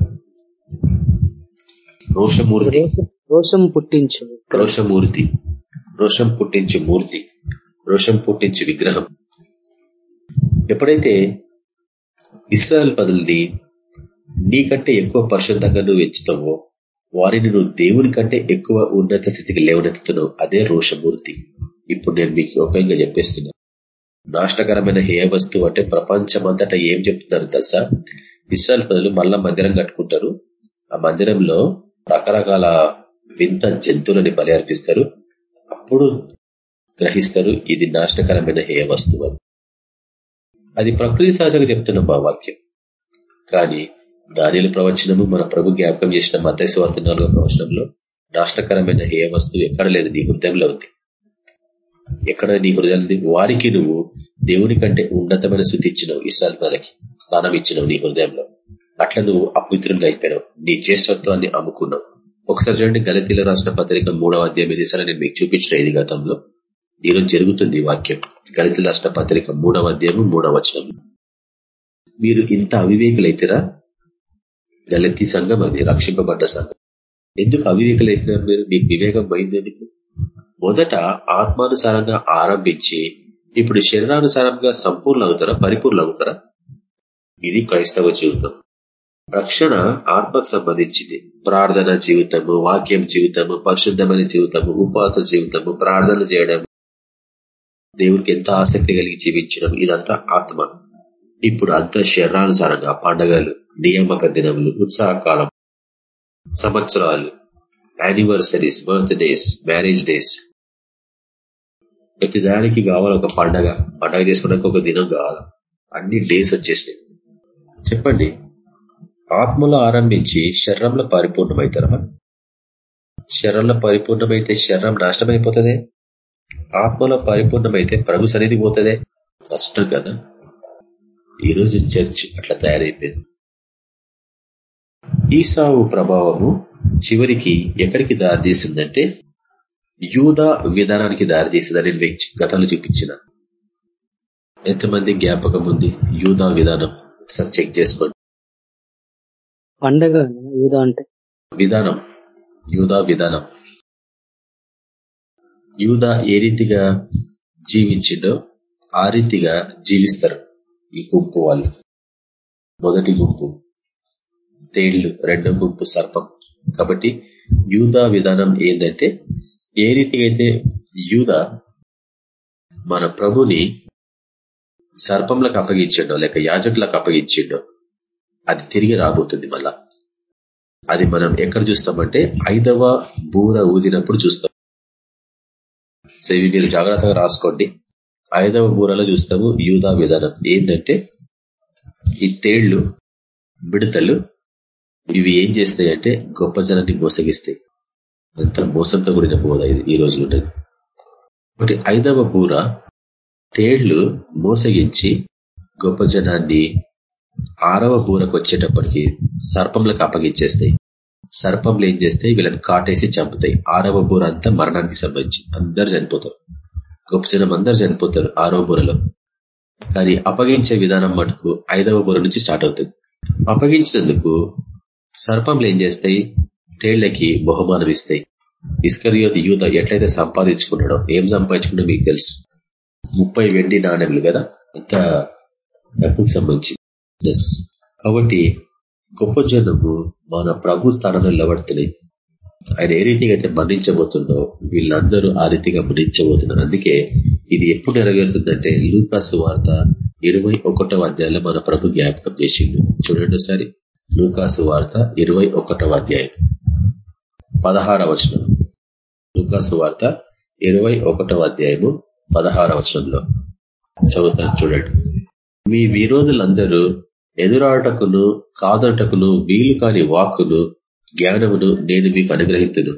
రోషమూర్తి. రోషం పుట్టించు. రోషమూర్తి. రోషం పుట్టించు మూర్తి. రోషం పుట్టించు విగ్రహం. ఎప్పుడైతే ఇస్రాయల్ పదుల్ని నీకంటే ఎక్కువ పరిశుద్ధంగా నువ్వు ఎంచుతావో వారిని నువ్వు దేవుని కంటే ఎక్కువ ఉన్నత స్థితికి లేవనెత్తుతున్నావు అదే రోషమూర్తి. ఇప్పుడు నేను మీకు ఉపయోగంగా చెప్పేస్తున్నా. నాశనకరమైన హే వస్తువు అంటే ప్రపంచమంతటా ఏం చెప్తున్నారు తెలుసా? ఇస్రాయల్ పదులు మళ్ళా మందిరం కట్టుకుంటారు. ఆ మందిరంలో రకరకాల వింత జంతువులని బలి అర్పిస్తారు. అప్పుడు గ్రహిస్తారు ఇది నాశనకరమైన హేయ వస్తువు అది ప్రకృతి సహజంగా చెప్తున్నాం మా వాక్యం. కానీ దానిల ప్రవచనము మన ప్రభు జ్ఞాపకం చేసిన మతేశ్వార్త నాలుగో ప్రవచనంలో నాశనకరమైన ఏ వస్తువు ఎక్కడ లేదు నీ హృదయంలో ఉంది. ఎక్కడ నీ హృదయాన్ని వారికి నువ్వు దేవుని కంటే ఉన్నతమైన స్థుతి ఇచ్చినావు. ఇస్రాల్ ప్రజలకి స్థానం ఇచ్చినావు నీ హృదయంలో. అట్లా నువ్వు అపవిత్రులు అయిపోయినావు. నీ జ్యేష్ఠత్వాన్ని అమ్ముకున్నావు. ఒకసారి చూడండి గలతీల రాసిన పత్రిక మూడవ అధ్యాయం ఇది సరే నేను మీకు చూపించిన ఇది గతంలో. ఈరోజు జరుగుతుంది వాక్యం. గణిత రాష్ట్ర పత్రిక మూడవ అధ్యాయం మూడవ వచనం. మీరు ఇంత అవివేకులైతేరా? గలతీ సంఘం అది రక్షింపబడ్డ సంఘం. ఎందుకు అవివేకులైతున్నారు మీరు? మీకు వివేకం పోయింది ఎందుకు? మొదట ఆత్మానుసారంగా ఆరంభించి ఇప్పుడు శరీరానుసారంగా సంపూర్ణ అవుతారా పరిపూర్ణ అవుతారా ఇది క్రైస్తవ జీవితం. రక్షణ ఆత్మకు సంబంధించింది. ప్రార్థన జీవితము వాక్యం జీవితము పరిశుద్ధమైన జీవితము ఉపవాస జీవితము ప్రార్థన చేయడం దేవుడికి ఎంత ఆసక్తి కలిగి జీవించడం ఇదంతా ఆత్మ. ఇప్పుడు అంత శరీరానుసారంగా పండగలు నియామక దినములు ఉత్సాహకాలం సంవత్సరాలు anniversaries birthdays marriage days ప్రతి దానికి కావాలి ఒక పండగ. పండగ చేసుకోవడానికి ఒక దినం కావాలి. అన్ని డేస్ వచ్చేసినాయి. చెప్పండి ఆత్మలో ఆరంభించి శరీరంలో పరిపూర్ణమవుతారా శరీరంలో పరిపూర్ణమైతే శరీరం నాశనమైపోతుంది? ఆత్మలో పరిపూర్ణమైతే ప్రభు సన్నిధి పోతుంది కష్టం కదా. ఈరోజు చర్చ్ అట్లా తయారైపోయింది. ఈసావు ప్రభావము చివరికి ఎక్కడికి దారితీసిందంటే యూద విధానానికి దారితీసిందని వ్యక్తి గతంలో చూపించిన. ఎంతమంది జ్ఞాపకం ఉంది యూదా విధానం? ఒకసారి చెక్ చేసుకోండి. పండగ యూదా అంటే. విధానం. యూదా విధానం. యూదా ఏ రీతిగా జీవించిండో ఆ రీతిగా జీవిస్తారు ఈ గుంపు వాళ్ళు. మొదటి గుంపు తేళ్ళు రెండో గుంపు సర్పం. కాబట్టి యూదా విధానం ఏంటంటే ఏ రీతిగా అయితే యూద మన ప్రభుని సర్పంలకు అప్పగించిండో లేక యాజకులకు అప్పగించిండో అది తిరిగి రాబోతుంది మళ్ళా. అది మనం ఎక్కడ చూస్తామంటే ఐదవ బూర ఊదినప్పుడు చూస్తాం. సో ఇవి మీరు జాగ్రత్తగా రాసుకోండి. ఐదవ బూరలో చూస్తాము యూదా విధానం. ఏంటంటే ఈ తేళ్ళు మిడతలు ఇవి ఏం చేస్తాయి అంటే గొప్ప జనాన్ని మోసగిస్తాయి. అంత మోసంతో కూడిన బోధ ఇది ఈ రోజులు ఉంటుంది ఒకటి ఐదవ బూర తేళ్ళు మోసగించి గొప్ప జనాన్ని ఆరవ బూరకు వచ్చేటప్పటికి సర్పంలకు అప్పగించేస్తాయి. సర్పంలు ఏం చేస్తాయి వీళ్ళని కాటేసి చంపుతాయి. ఆరవ బూర అంతా మరణానికి సంబంధించి. అందరు చనిపోతారు. గొప్ప జనం అందరు చనిపోతారు ఆరవ బూరలో. కానీ అప్పగించే విధానం మటుకు ఐదవ బూర నుంచి స్టార్ట్ అవుతుంది. అప్పగించినందుకు సర్పంలు ఏం చేస్తాయి? తేళ్ళకి బహుమానం ఇస్తాయి. ఇస్కరియోతి యూత ఎట్లయితే సంపాదించుకున్నాడో ఏం సంపాదించుకున్నా మీకు తెలుసు. ముప్పై వెండి నాణ్యములు కదా? అంత డబ్బుకు సంబంధించి. కాబట్టి గొప్ప జనము మన ప్రభు స్థానంలో నిలబడుతున్నాయి ఆయన ఏ రీతిగా అయితే మరణించబోతుండో వీళ్ళందరూ ఆ రీతిగా మరణించబోతున్నారు అందుకే ఇది ఎప్పుడు నెరవేరుతుందంటే లూకాసు వార్త ఇరవై ఒకటవ అధ్యాయంలో మన ప్రభు జ్ఞాపకం చేసిండు. చూడండి ఒకసారి. లూకాసు వార్త ఇరవై ఒకటవ అధ్యాయం. పదహార వచనం. లూకాసు వార్త ఇరవై ఒకటవ అధ్యాయము పదహార వచనంలో. చదువుతాను చూడండి. మీ విరోధులందరూ ఎదురాటకును కాదటకును వీలు కాని వాక్కును జ్ఞానమును నేను మీకు అనుగ్రహితును.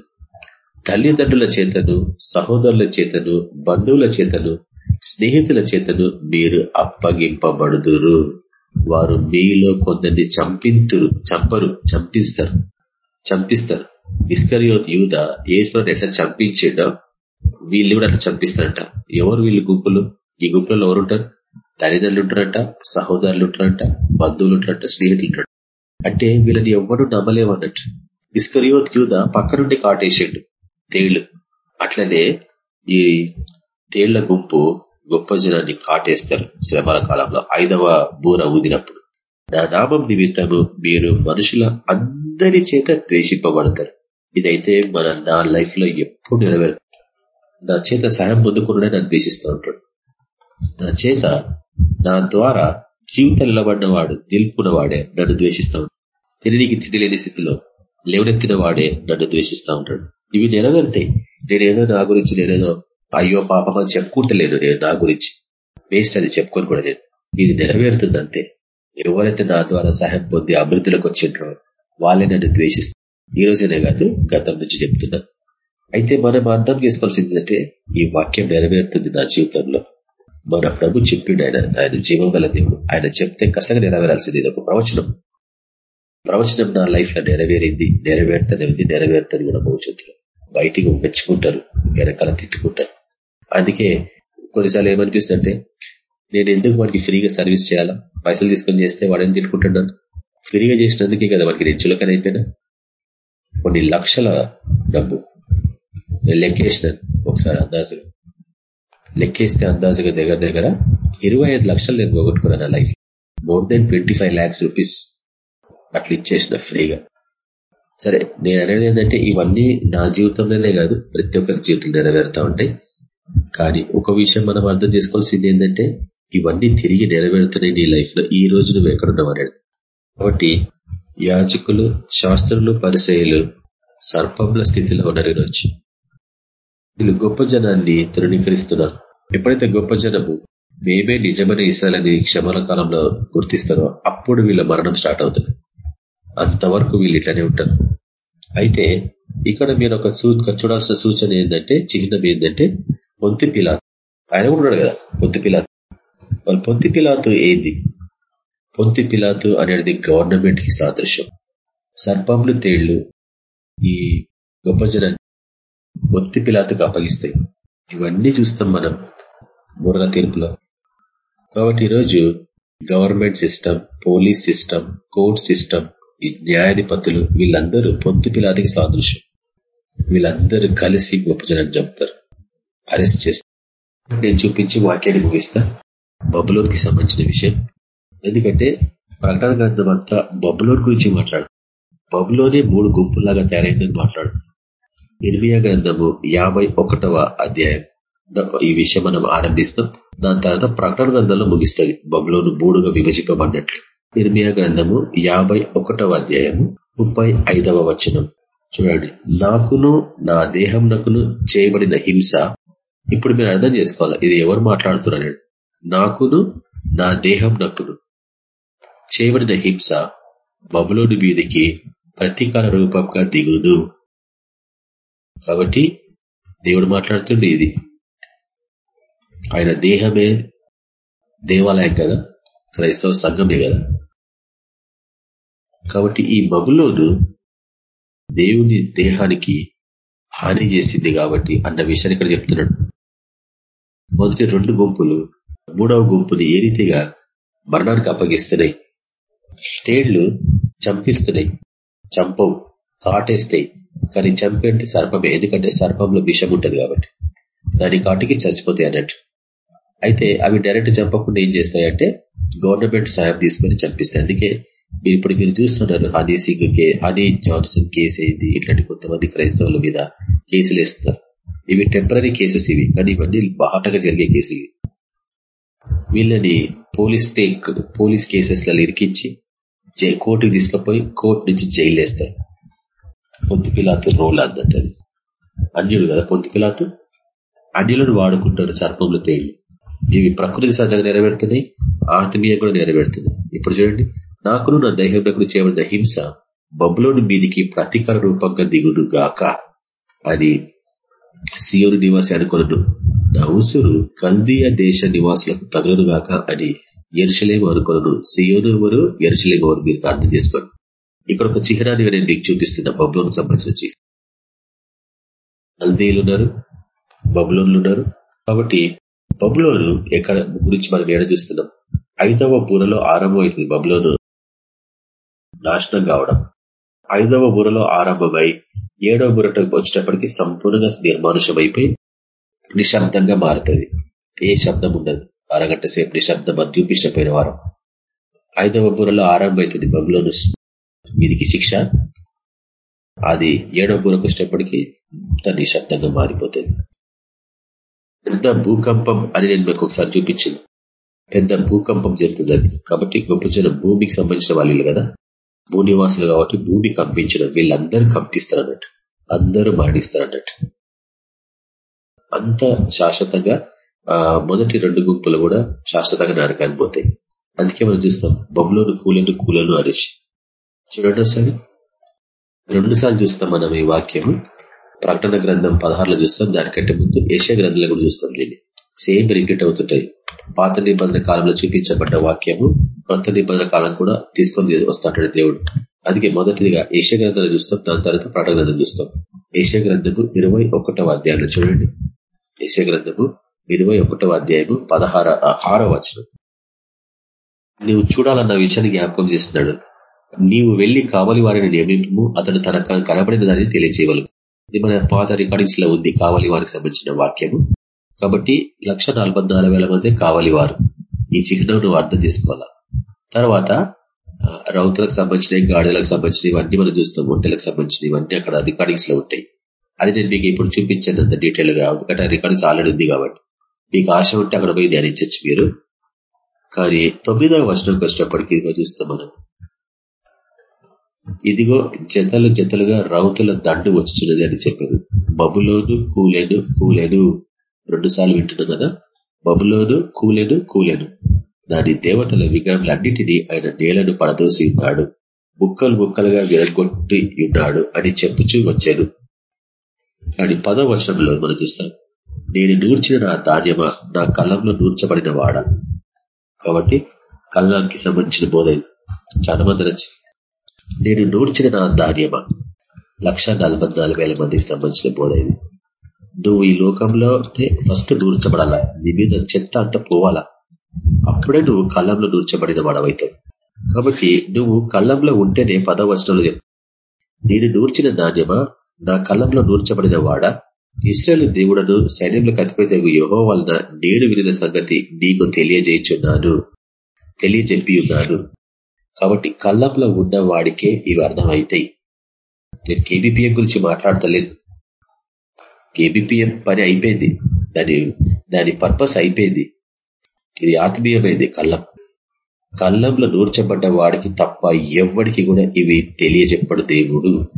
తల్లిదండ్రుల చేతను సహోదరుల చేతను బంధువుల చేతను స్నేహితుల చేతను మీరు అప్పగింపబడుదురు. వారు మీలో కొందరిని చంపింతురు చంపరు చంపిస్తారు చంపిస్తారు. ఇస్కరియోత్ యూత ఈశ్వరుని ఎట్లా చంపించేటో వీళ్ళు కూడా అట్లా చంపిస్తారంట. ఎవరు వీళ్ళు గుంపులు? ఈ గుంపులలో ఎవరుంటారు? తల్లిదండ్రులు ఉంటారట సహోదరులు ఉంటారట బంధువులు ఉంటారట స్నేహితులు ఉంటారు అంటే వీళ్ళని ఎవ్వరూ నమ్మలేమన్నట్టు ఇస్కరియోత్ యూద పక్క నుండి కాటేసిండు తేళ్ళు. అట్లనే ఈ తేళ్ళ గుంపు గొప్ప జనాన్ని కాటేస్తారు శ్రమల కాలంలో ఐదవ బూర ఊదినప్పుడు. నా నామం నిమిత్తము మీరు మనుషుల అందరి చేత ద్వేషింపబడతారు. ఇదైతే మన నా లైఫ్లో ఎప్పుడు నెరవేరు నా చేత సహాయం పొందుకుండా నన్ను ద్వేషిస్తూ ఉంటాడు. నా చేత నా ద్వారా జీవితం నిలబడిన నిలుపుకున్న వాడే నన్ను ద్వేషిస్తా ఉంటాడు. తిరిగి తిండి లేని స్థితిలో లేవనెత్తిన వాడే నన్ను ద్వేషిస్తా ఉంటాడు. ఇవి నెరవేరుతాయి నేనేదో నా గురించి నేనేదో అయ్యో పాపం అని చెప్పుకుంటలేను నేను నా గురించి. వేస్ట్ అది చెప్పుకొని కూడా నేను. ఇది నెరవేరుతుంది అంతే ఎవరైతే నా ద్వారా సహాయం పొంది అభివృద్ధిలోకి వచ్చిండ్రో వాళ్ళే నన్ను ద్వేషిస్తారు. ఈ రోజునే కాదు గతం నుంచి చెప్తున్నా. అయితే మనం అర్థం చేసుకోవాల్సిందంటే ఈ వాక్యం నెరవేరుతుంది నా జీవితంలో. మన ప్రభు చెప్పిండు ఆయన ఆయన జీవం గల దేవుడు. ఆయన చెప్తే కసగా నెరవేరాల్సింది ఇది ఒక ప్రవచనం. ప్రవచనం నా లైఫ్లో నెరవేరింది నెరవేరుతనే ఉంది నెరవేరుతుంది కూడా భవిష్యత్తులో. బయటికి మెచ్చుకుంటారు వెనకాల తిట్టుకుంటారు. అందుకే కొన్నిసార్లు ఏమనిపిస్తుందంటే నేను ఎందుకు వాడికి ఫ్రీగా సర్వీస్ చేయాలా? పైసలు తీసుకొని చేస్తే వాడని తిట్టుకుంటున్నాను ఫ్రీగా చేసినందుకే కదా వాడికి నేను చులకన అయిపోయినా? కొన్ని లక్షల డబ్బు. నేను లెక్కేసినాను ఒకసారి అందాజుగా. లెక్కేస్తే అందాజుగా దగ్గర దగ్గర ఇరవై లక్షలు నేను పోగొట్టుకున్నాను నా life. More than twenty five lakhs rupees అట్లా ఇచ్చేసిన ఫ్రీగా. సరే నేను అనేది ఏంటంటే ఇవన్నీ నా జీవితంలోనే కాదు ప్రతి ఒక్కరి జీవితంలో నెరవేరుతా ఉంటాయి. కానీ ఒక విషయం మనం అర్థం చేసుకోవాల్సింది ఏంటంటే ఇవన్నీ తిరిగి నెరవేరుతున్నాయి నీ లైఫ్లో ఈ రోజు నువ్వు ఎక్కడున్నావు అనేది. కాబట్టి యాజకులు శాస్త్రులు పరిచయులు సర్పముల స్థితిలో ఉన్నారు ఈరోజు. వీళ్ళు గొప్ప జనాన్ని తృణీకరిస్తున్నారు. ఎప్పుడైతే గొప్ప జనము మేమే నిజమైన ఇస్రాయలని క్షమల కాలంలో గుర్తిస్తారో అప్పుడు వీళ్ళ మరణం స్టార్ట్ అవుతుంది. అంతవరకు వీళ్ళు ఇట్లనే ఉంటారు. అయితే ఇక్కడ మీరు ఒక చూడాల్సిన సూచన ఏంటంటే చిహ్నం ఏంటంటే పొంతి పిలాత్. ఆయన కూడా ఉన్నాడు కదా పొంతి పిలాత్. వాళ్ళు పొంతి పిలాతు ఏంది? పొంతి పిలాతు అనేది గవర్నమెంట్కి సాదృశ్యం. సర్పంలు తేళ్ళు ఈ గొప్ప జనాన్ని పొత్తి పిలాతుకు అప్పగిస్తాయి. ఇవన్నీ చూస్తాం మనం. బుర్ర తీర్పులో. కాబట్టి ఈరోజు government system police system court system ఈ న్యాయాధిపతులు వీళ్ళందరూ పొంతు పిలాదికి సాదృశ్యం. వీళ్ళందరూ కలిసి గొప్ప జనాన్ని చెప్తారు. అరెస్ట్ చేస్తారు. నేను చూపించి వాక్యాన్ని ముగిస్తా. బబులోన్కి సంబంధించిన విషయం. ఎందుకంటే ప్రకటన గ్రంథం అంతా బబులోన్ గురించి మాట్లాడు బబులోనే మూడు గుంపుల్లాగా తయారైందని మాట్లాడు నిర్మియా గ్రంథము యాభై అధ్యాయం. ఈ విషయం మనం ఆరంభిస్తాం. దాని తర్వాత ప్రకటన గ్రంథంలో ముగిస్తుంది. బబులోను మూడుగా విభజింపబడినట్లు. నిర్మియా గ్రంథము యాభై అధ్యాయము ముప్పై ఐదవ వచనం. చూడండి. నాకును నా దేహంనకును చేయబడిన హింస. ఇప్పుడు మీరు అర్థం చేసుకోవాలి. ఇది ఎవరు మాట్లాడుతున్నారు నాకును నా దేహం నకును చేయబడిన హింస బబులోని వీధికి ప్రతీకార రూపంగా దిగును. కాబట్టి దేవుడు మాట్లాడుతుండే ఇది. ఆయన దేహమే దేవాలయం కదా? క్రైస్తవ సంఘమే కదా? కాబట్టి ఈ బబులోను దేవుని దేహానికి హాని చేసింది కాబట్టి అన్న విషయాన్ని ఇక్కడ చెప్తున్నాడు. మొదటి రెండు గుంపులు మూడవ గుంపుని ఏ రీతిగా మరణానికి అప్పగిస్తున్నాయి? తేళ్ళు చంపిస్తున్నాయి. చంపవు కాటేస్తాయి. కానీ చంపేంటి సర్పమే ఎందుకంటే సర్పంలో విషం ఉంటుంది కాబట్టి. దాని కాటికి చచ్చిపోతాయి అన్నట్టు. అయితే అవి డైరెక్ట్ చంపకుండా ఏం చేస్తాయంటే గవర్నమెంట్ సాయం తీసుకొని చంపిస్తాయి. అందుకే మీరు ఇప్పుడు మీరు చూస్తున్నారు హనీ సింగ్ కే హనీ జాన్సన్ కేసు అయింది ఇట్లాంటి కొంతమంది క్రైస్తవుల మీద కేసులు వేస్తున్నారు. ఇవి టెంపరీ కేసెస్ ఇవి కానీ ఇవన్నీ బాటగా జరిగే కేసులు వీళ్ళని పోలీస్ టేక్ పోలీస్ కేసెస్లలో ఇరికించి కోర్టుకి తీసుకుపోయి కోర్టు నుంచి జైలు వేస్తారు. పొంతిపిలాతు రోల్ అన్నట్టు అది అన్యుడు కదా పొంతిపిలాతు? అన్యులను వాడుకుంటారు సర్పంలో తేళ్ళు ఇవి ప్రకృతి సహజంగా నెరవేరుతున్నాయి ఆత్మీయ కూడా నెరవేరుతున్నాయి. ఇప్పుడు చూడండి నాకును నా దైహంలో చేయబడిన హింస బబులోని మీదికి ప్రతీకార రూపంగా దిగుడు గాక అని సియోను నివాసి అనుకున్నాను నా ఉసురు కల్దీయ దేశ నివాసులకు తగలను గాక అని ఎరుసలేము అనుకున్నాను సియోను ఎవరు ఎరుసలేము ఎవరు మీరు అర్థం చేసుకోండి. ఇక్కడ ఒక చిహ్నాన్ని నేను మీకు చూపిస్తున్నా బబులోకి సంబంధించిన చిహ్నం. కల్దీయులు ఉన్నారు బబులోన్లు ఉన్నారు. కాబట్టి బబులోను ఎక్కడ గురించి మనం ఏడ చూస్తున్నాం? ఐదవ బూరలో ఆరంభమైంది బబులోను నాశనం కావడం. ఐదవ బురలో ఆరంభమై ఏడవ బురటకు వచ్చేటప్పటికి సంపూర్ణంగా నిర్మానుషమైపోయి నిశ్శబ్దంగా మారుతుంది. ఏ శబ్దం ఉండదు. అరగంట సేపు నిశ్శబ్దం అని చూపించపోయిన వారం. ఐదవ బురలో ఆరంభమవుతుంది బబులోను మీదికి శిక్ష. అది ఏడవ బురకు వచ్చేటప్పటికి నిశ్శబ్దంగా మారిపోతుంది. పెద్ద భూకంపం అని నేను మీకు ఒకసారి చూపించింది. పెద్ద భూకంపం జరుగుతుంది అది. కాబట్టి గొప్ప జనం భూమికి సంబంధించిన వాళ్ళు కదా? భూనివాసులు కాబట్టి భూమి కంపించడం వీళ్ళందరూ కంపిస్తారు అన్నట్టు అందరూ మరణిస్తారు అన్నట్టు అంత శాశ్వతంగా ఆ మొదటి రెండు గుంపులు కూడా శాశ్వతంగా నరకానికి పోతాయి. అందుకే మనం చూస్తాం బొమ్మలోను కూలను కూలను అనేసి చూడండి ఒకసారి. రెండు సార్లు చూస్తాం మనం ఈ వాక్యము. ప్రకటన గ్రంథం పదహారులో చూస్తాం. దానికంటే ముందు ఏషియా గ్రంథంలో కూడా చూస్తాం దీన్ని. సేమ్ రిపీట్ అవుతుంటాయి. పాత నిబంధన కాలంలో చూపించబడ్డ వాక్యము కొత్త నిబంధన కాలం కూడా తీసుకొని వస్తాడు దేవుడు. అందుకే మొదటిదిగా ఏషియా గ్రంథాలు చూస్తాం. దాని తర్వాత ప్రకటన గ్రంథం చూస్తాం. ఏషియా గ్రంథము ఇరవై ఒకటవ అధ్యాయంలో చూడండి. యశ గ్రంథము ఇరవై ఒకటవ అధ్యాయము పదహార ఆరో వచనం. నీవు చూడాలన్న విషయాన్ని జ్ఞాపకం చేస్తున్నాడు. నీవు వెళ్ళి కావలి వారిని నియమింపు అతను తన కనబడిన దాన్ని తెలియచేయవలు ఇది మన పాత రికార్డింగ్స్లో ఉంది కావలి వారికి సంబంధించిన వాక్యము. కాబట్టి లక్ష మంది కావాలి వారు ఈ చిహ్నం నువ్వు అర్థం తీసుకోవాలా తర్వాత రౌతులకు సంబంధించినవి గాడిలకు సంబంధించినవి ఇవన్నీ మనం చూస్తాం. ఒంటెలకు సంబంధించినవి ఇవన్నీ అక్కడ రికార్డింగ్స్లో ఉంటాయి. అది నేను మీకు ఇప్పుడు చూపించాను అంత డీటెయిల్గా ఎందుకంటే రికార్డింగ్స్ ఆల్రెడీ ఉంది కాబట్టి. మీకు ఆశ ఉంటే అక్కడ పోయి ధ్యానించచ్చు మీరు. కానీ తొమ్మిదవ వర్షంకి కష్టపడికి ఇదిగో చూస్తాం మనం. ఇదిగో జతలు జతలుగా రౌతుల దండు వచ్చినది అని చెప్పారు. బబులోను కూలేను కూలేను. రెండుసార్లు వింటున్నాం కదా? బబులోను కూలేను కూలేను. దాని దేవతల విగ్రహములన్నింటినీ ఆయన నేలను పడదోసి ఉన్నాడు. ముక్కలు ముక్కలుగా విరగొట్టి ఉన్నాడు అని చెప్పుచూ వచ్చాను అని పదో వర్షంలో మనం చూస్తాం నేను నూర్చిన నా ధాన్యమా? నా కళ్ళంలో నూర్చబడిన వాడ? కాబట్టి కళ్ళానికి సంబంధించిన బోధ చాలా మంది నేను నూర్చిన నా ధాన్యమా? లక్ష మందికి సంబంధించిన బోధ ఇది. నువ్వు ఈ లోకంలో ఫస్ట్ నూర్చబడాలా? నీ మీద చెత్త అంతా పోవాలా? అప్పుడే నువ్వు కళ్ళంలో నూర్చబడిన వాడవైతావు. కాబట్టి నువ్వు కళ్ళంలో ఉంటేనే పదవచనంలో చెప్పు. నేను నూర్చిన ధాన్యమా? నా కళ్ళంలో నూర్చబడిన వాడ? ఇస్రాయల్ దేవుడను సైన్యంలో కతిపోతే యోహో వలన నేను వినిన సంగతి నీకు తెలియజేయుచున్నాను. తెలియజెప్పి ఉన్నాను కాబట్టి కళ్ళంలో ఉన్న వాడికే ఇవి అర్థమవుతాయి నేను కేబిపిఎం గురించి మాట్లాడతలేను. కేబిపిఎం పని అయిపోయింది. దాని దాని పర్పస్ అయిపోయింది. ఇది ఆత్మీయమైంది కళ్ళం. కళ్ళంలో నూర్చబడ్డ వాడికి తప్ప ఎవ్వడికి కూడా ఇవి తెలియజెప్పడు దేవుడు.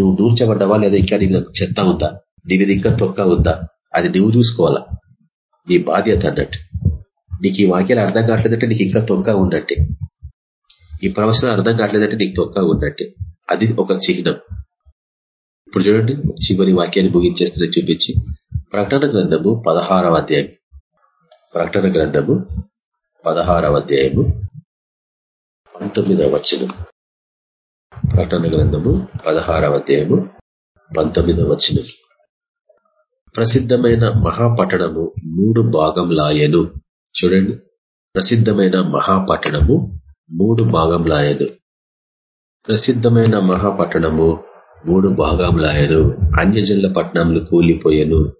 నువ్వు నూర్చబడ్డవా లేదా ఇంకా నీ చెత్త ఉందా? నీ మీద ఇంకా తొక్క ఉందా? అది నువ్వు చూసుకోవాలా? నీ బాధ్యత అన్నట్టు. నీకు ఈ వాక్యాలు అర్థం కావట్లేదంటే నీకు ఇంకా తొక్క ఉన్నట్టే ఈ ప్రవచనం అర్థం కావట్లేదంటే నీకు తొక్క ఉన్నట్టే. అది ఒక చిహ్నం. ఇప్పుడు చూడండి చివరి వాక్యాన్ని ముగించేస్తున్న చూపించి ప్రకటన గ్రంథము పదహారవ అధ్యాయం. ప్రకటన గ్రంథము పదహారవ అధ్యాయము పంతొమ్మిదవ వచనం. ప్రకటన గ్రంథము పదహారవ అధ్యాయము పంతొమ్మిదవ వచనం. ప్రసిద్ధమైన మహాపట్టణము మూడు భాగంలాయను. చూడండి ప్రసిద్ధమైన మహాపట్టణము మూడు భాగంలాయను ప్రసిద్ధమైన మహాపట్టణము మూడు భాగంలాయను అన్యజనుల పట్టణములు కూలిపోయను.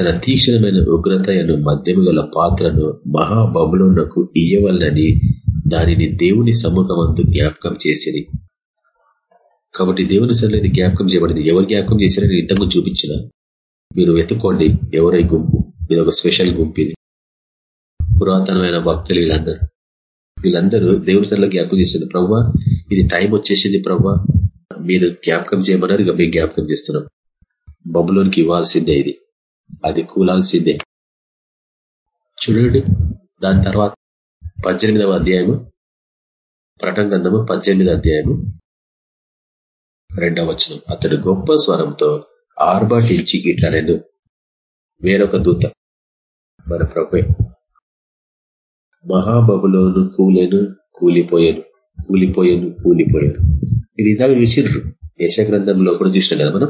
తన తీక్షణమైన ఉగ్రతయను మధ్యము గల పాత్రను మహాబబులోనకు ఇయ్యవలనని దానిని దేవుని సముఖమంతు జ్ఞాపకం చేసిరి. కాబట్టి దేవుని సరిలేదు జ్ఞాపకం చేయబడింది. ఎవరు జ్ఞాపకం చేశారని ఇంతకు చూపించిన. మీరు వెతుక్కోండి ఎవరై గుంపు. ఇది ఒక స్పెషల్ గుంపు ఇది. పురాతనమైన భక్తులు వీళ్ళందరూ. వీళ్ళందరూ దేవుడి సరిలో జ్ఞాపకం చేస్తున్నారు ప్రవ్వా ఇది టైం వచ్చేసింది ప్రవ్వా. మీరు జ్ఞాపకం చేయమన్నారు ఇక మేము జ్ఞాపకం చేస్తున్నాం. బబులోనికి ఇవ్వాల్సిందే ఇది. అది కూలాల్సిందే. చూడండి దాని తర్వాత పద్దెనిమిదవ అధ్యాయము ప్రటం గ్రంథము పద్దెనిమిదవ అధ్యాయము రెండవ వచనం. అతడు గొప్ప స్వరంతో ఆర్బాటించి ఇట్లా నేను వేరొక దూత. మన ప్రభు మహాబబులోను కూలేను కూలిపోయాను కూలిపోయాను కూలిపోయాను. ఇది ఇందాక చూసిండ్రు యశగ్రంథంలో కూడా చూసినాం కదా మనం.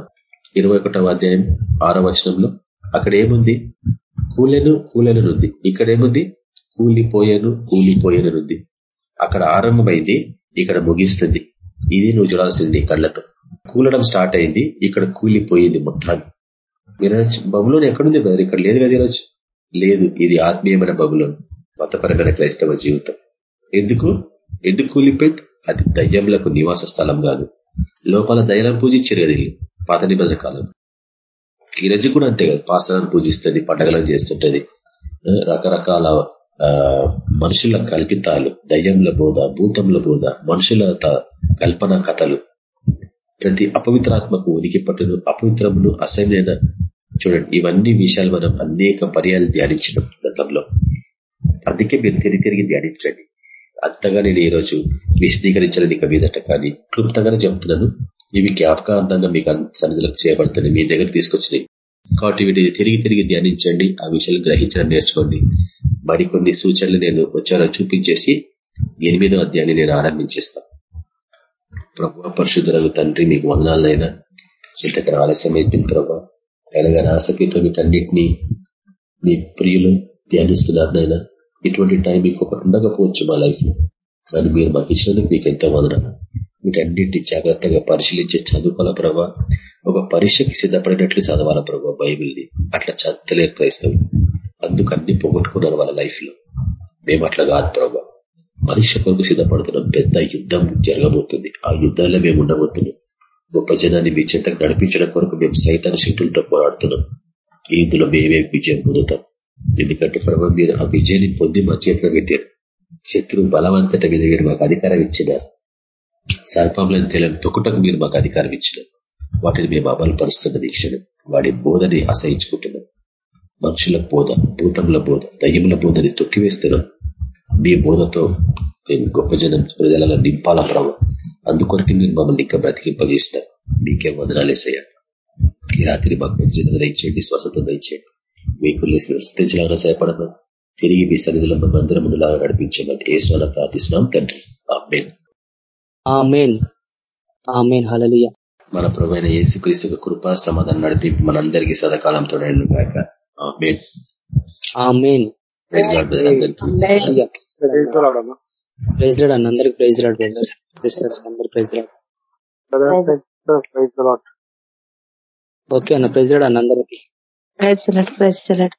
ఇరవై అధ్యాయం ఆరో వచనంలో. అక్కడ ఏముంది? కూలెను కూలెనుంది ఇక్కడ ఏముంది? కూలిపోయాను కూలిపోయానుంది అక్కడ ఆరంభమైంది ఇక్కడ ముగిస్తుంది. ఇది నువ్వు చూడాల్సింది నీ కళ్ళతో. కూలడం స్టార్ట్ అయింది ఇక్కడ కూలిపోయింది మొత్తాన్ని. మీరు బబులోని ఎక్కడుంది బ్రదర్ ఇక్కడ లేదు కదా ఈరోజు? లేదు ఇది ఆత్మీయమైన బబులోని. మతపరమైన క్రైస్తవ జీవితం. ఎందుకు? ఎందుకు కూలిపోయింది అది దయ్యంలకు నివాస స్థలం కాదు. లోపల దయ్యాలను పూజించారు కదా. పాత నిబంధన కాలం. ఈ రోజు కూడా అంతే కదా. పాసనాన్ని పూజిస్తుంది పండగలను చేస్తుంటది. రకరకాల మనుషుల కల్పితాలు. దయ్యంల బోధ భూతంల బోధ మనుషుల కల్పన కథలు. ప్రతి అపవిత్రాత్మకు ఉనికి పట్టును అపవిత్రమును అసహ్యమైన చూడండి ఇవన్నీ విషయాలు మనం అనేక పర్యాలు ధ్యానించినాం గతంలో. అందుకే మీరు తిరిగి తిరిగి ధ్యానించండి. అంతగా నేను ఈరోజు విశదీకరించలేదు ఇక మీదట కానీ క్లుప్తంగానే చెప్తున్నాను ఇవి జ్ఞాపకార్థంగా మీకు సన్నిధులకు చేయబడుతున్నాయి మీ దగ్గర తీసుకొచ్చినాయి. కాబట్టి వీటిని తిరిగి తిరిగి ధ్యానించండి ఆ విషయాలు గ్రహించడం నేర్చుకోండి. మరికొన్ని సూచనలు నేను వచ్చారో చూపించేసి ఎనిమిదో అధ్యాయాన్ని నేను ఆరంభించేస్తాను ప్రభు పరిశుద్ధులకు తండ్రి మీకు వందనాలైనా ఇంతకన్నా ఆలస్యం అయిపోయింది ప్రభా అయినా కానీ ఆసక్తితో వీటన్నిటినీ మీ ప్రియులు ధ్యానిస్తున్నారనైనా. ఇటువంటి టైం ఇంకొకటి ఉండకపోవచ్చు మా లైఫ్లో. కానీ మీరు మాకు ఇచ్చినందుకు మీకు ఎంతో వదనాలు వీటన్నింటి జాగ్రత్తగా పరిశీలించి చదువుకోవాల ప్రభా ఒక పరీక్షకి సిద్ధపడినట్లు చదవాల ప్రభా బైబిల్ని. అట్లా చదవలేరు క్రైస్తవులు. అందుకు అన్ని పోగొట్టుకున్నారు వాళ్ళ లైఫ్లో. మేము అట్లా కాదు ప్రభా. పరీక్ష కొరకు సిద్ధపడుతున్నాం. పెద్ద యుద్ధం జరగబోతుంది. ఆ యుద్ధంలో మేము ఉండబోతున్నాం. గొప్ప జనాన్ని మీ చెంతకు నడిపించడం కొరకు మేము సైతాన్ని శక్తులతో పోరాడుతున్నాం. ఈ ఇందులో మేమే విజయం పొందుతాం. ఎందుకంటే ప్రభావ మీరు ఆ విజయాన్ని పొంది మా చేతిలో పెట్టారు. శత్రువు బలవంతట మీద మీరు మాకు అధికారం ఇచ్చినారు. సర్పంలను తేలని తొక్కుటకు మీరు మాకు అధికారం ఇచ్చినారు. వాటిని మేము అమలుపరుస్తున్న వీక్షణ వాడి బోధని అసహించుకుంటున్నాం. మనుషుల బోధ భూతముల బోధ దయ్యముల బోధని తొక్కివేస్తున్నాం. మీ బోధతో మేము గొప్ప జనం ప్రజలలో నింపాల ప్రభావ అందుకొరకు మీరు మమ్మల్ని ఇంకా బ్రతికింపజేసినారు. మీకే వదనాలేసయ్యా ఈ రాత్రి మాకు మంచి దయచేయండి స్వస్థత దయచేయండి. మీకు స్థితిలాగా సహాయపడను. తిరిగి మీ సన్నిధిలో మన మందిరములాగా నడిపించమని ఏ స్నాన ప్రార్థిస్తున్నాం తండ్రి. మన ప్రవైన ఏసుక్రీస్తు కృప సమాధానం నడిపి మనందరికీ సదాకాలం తోడండి ప్రైజ్ రాడ్ అన్న. అందరికి ప్రైజ్ రాడ్ బ్రదర్స్ క్రిస్టర్స్ అందరు ప్రైజ్ రాడ్ ఓకే అన్న. ప్రైజ్ రాడ్ అన్న అందరికి. Praise lord praise lord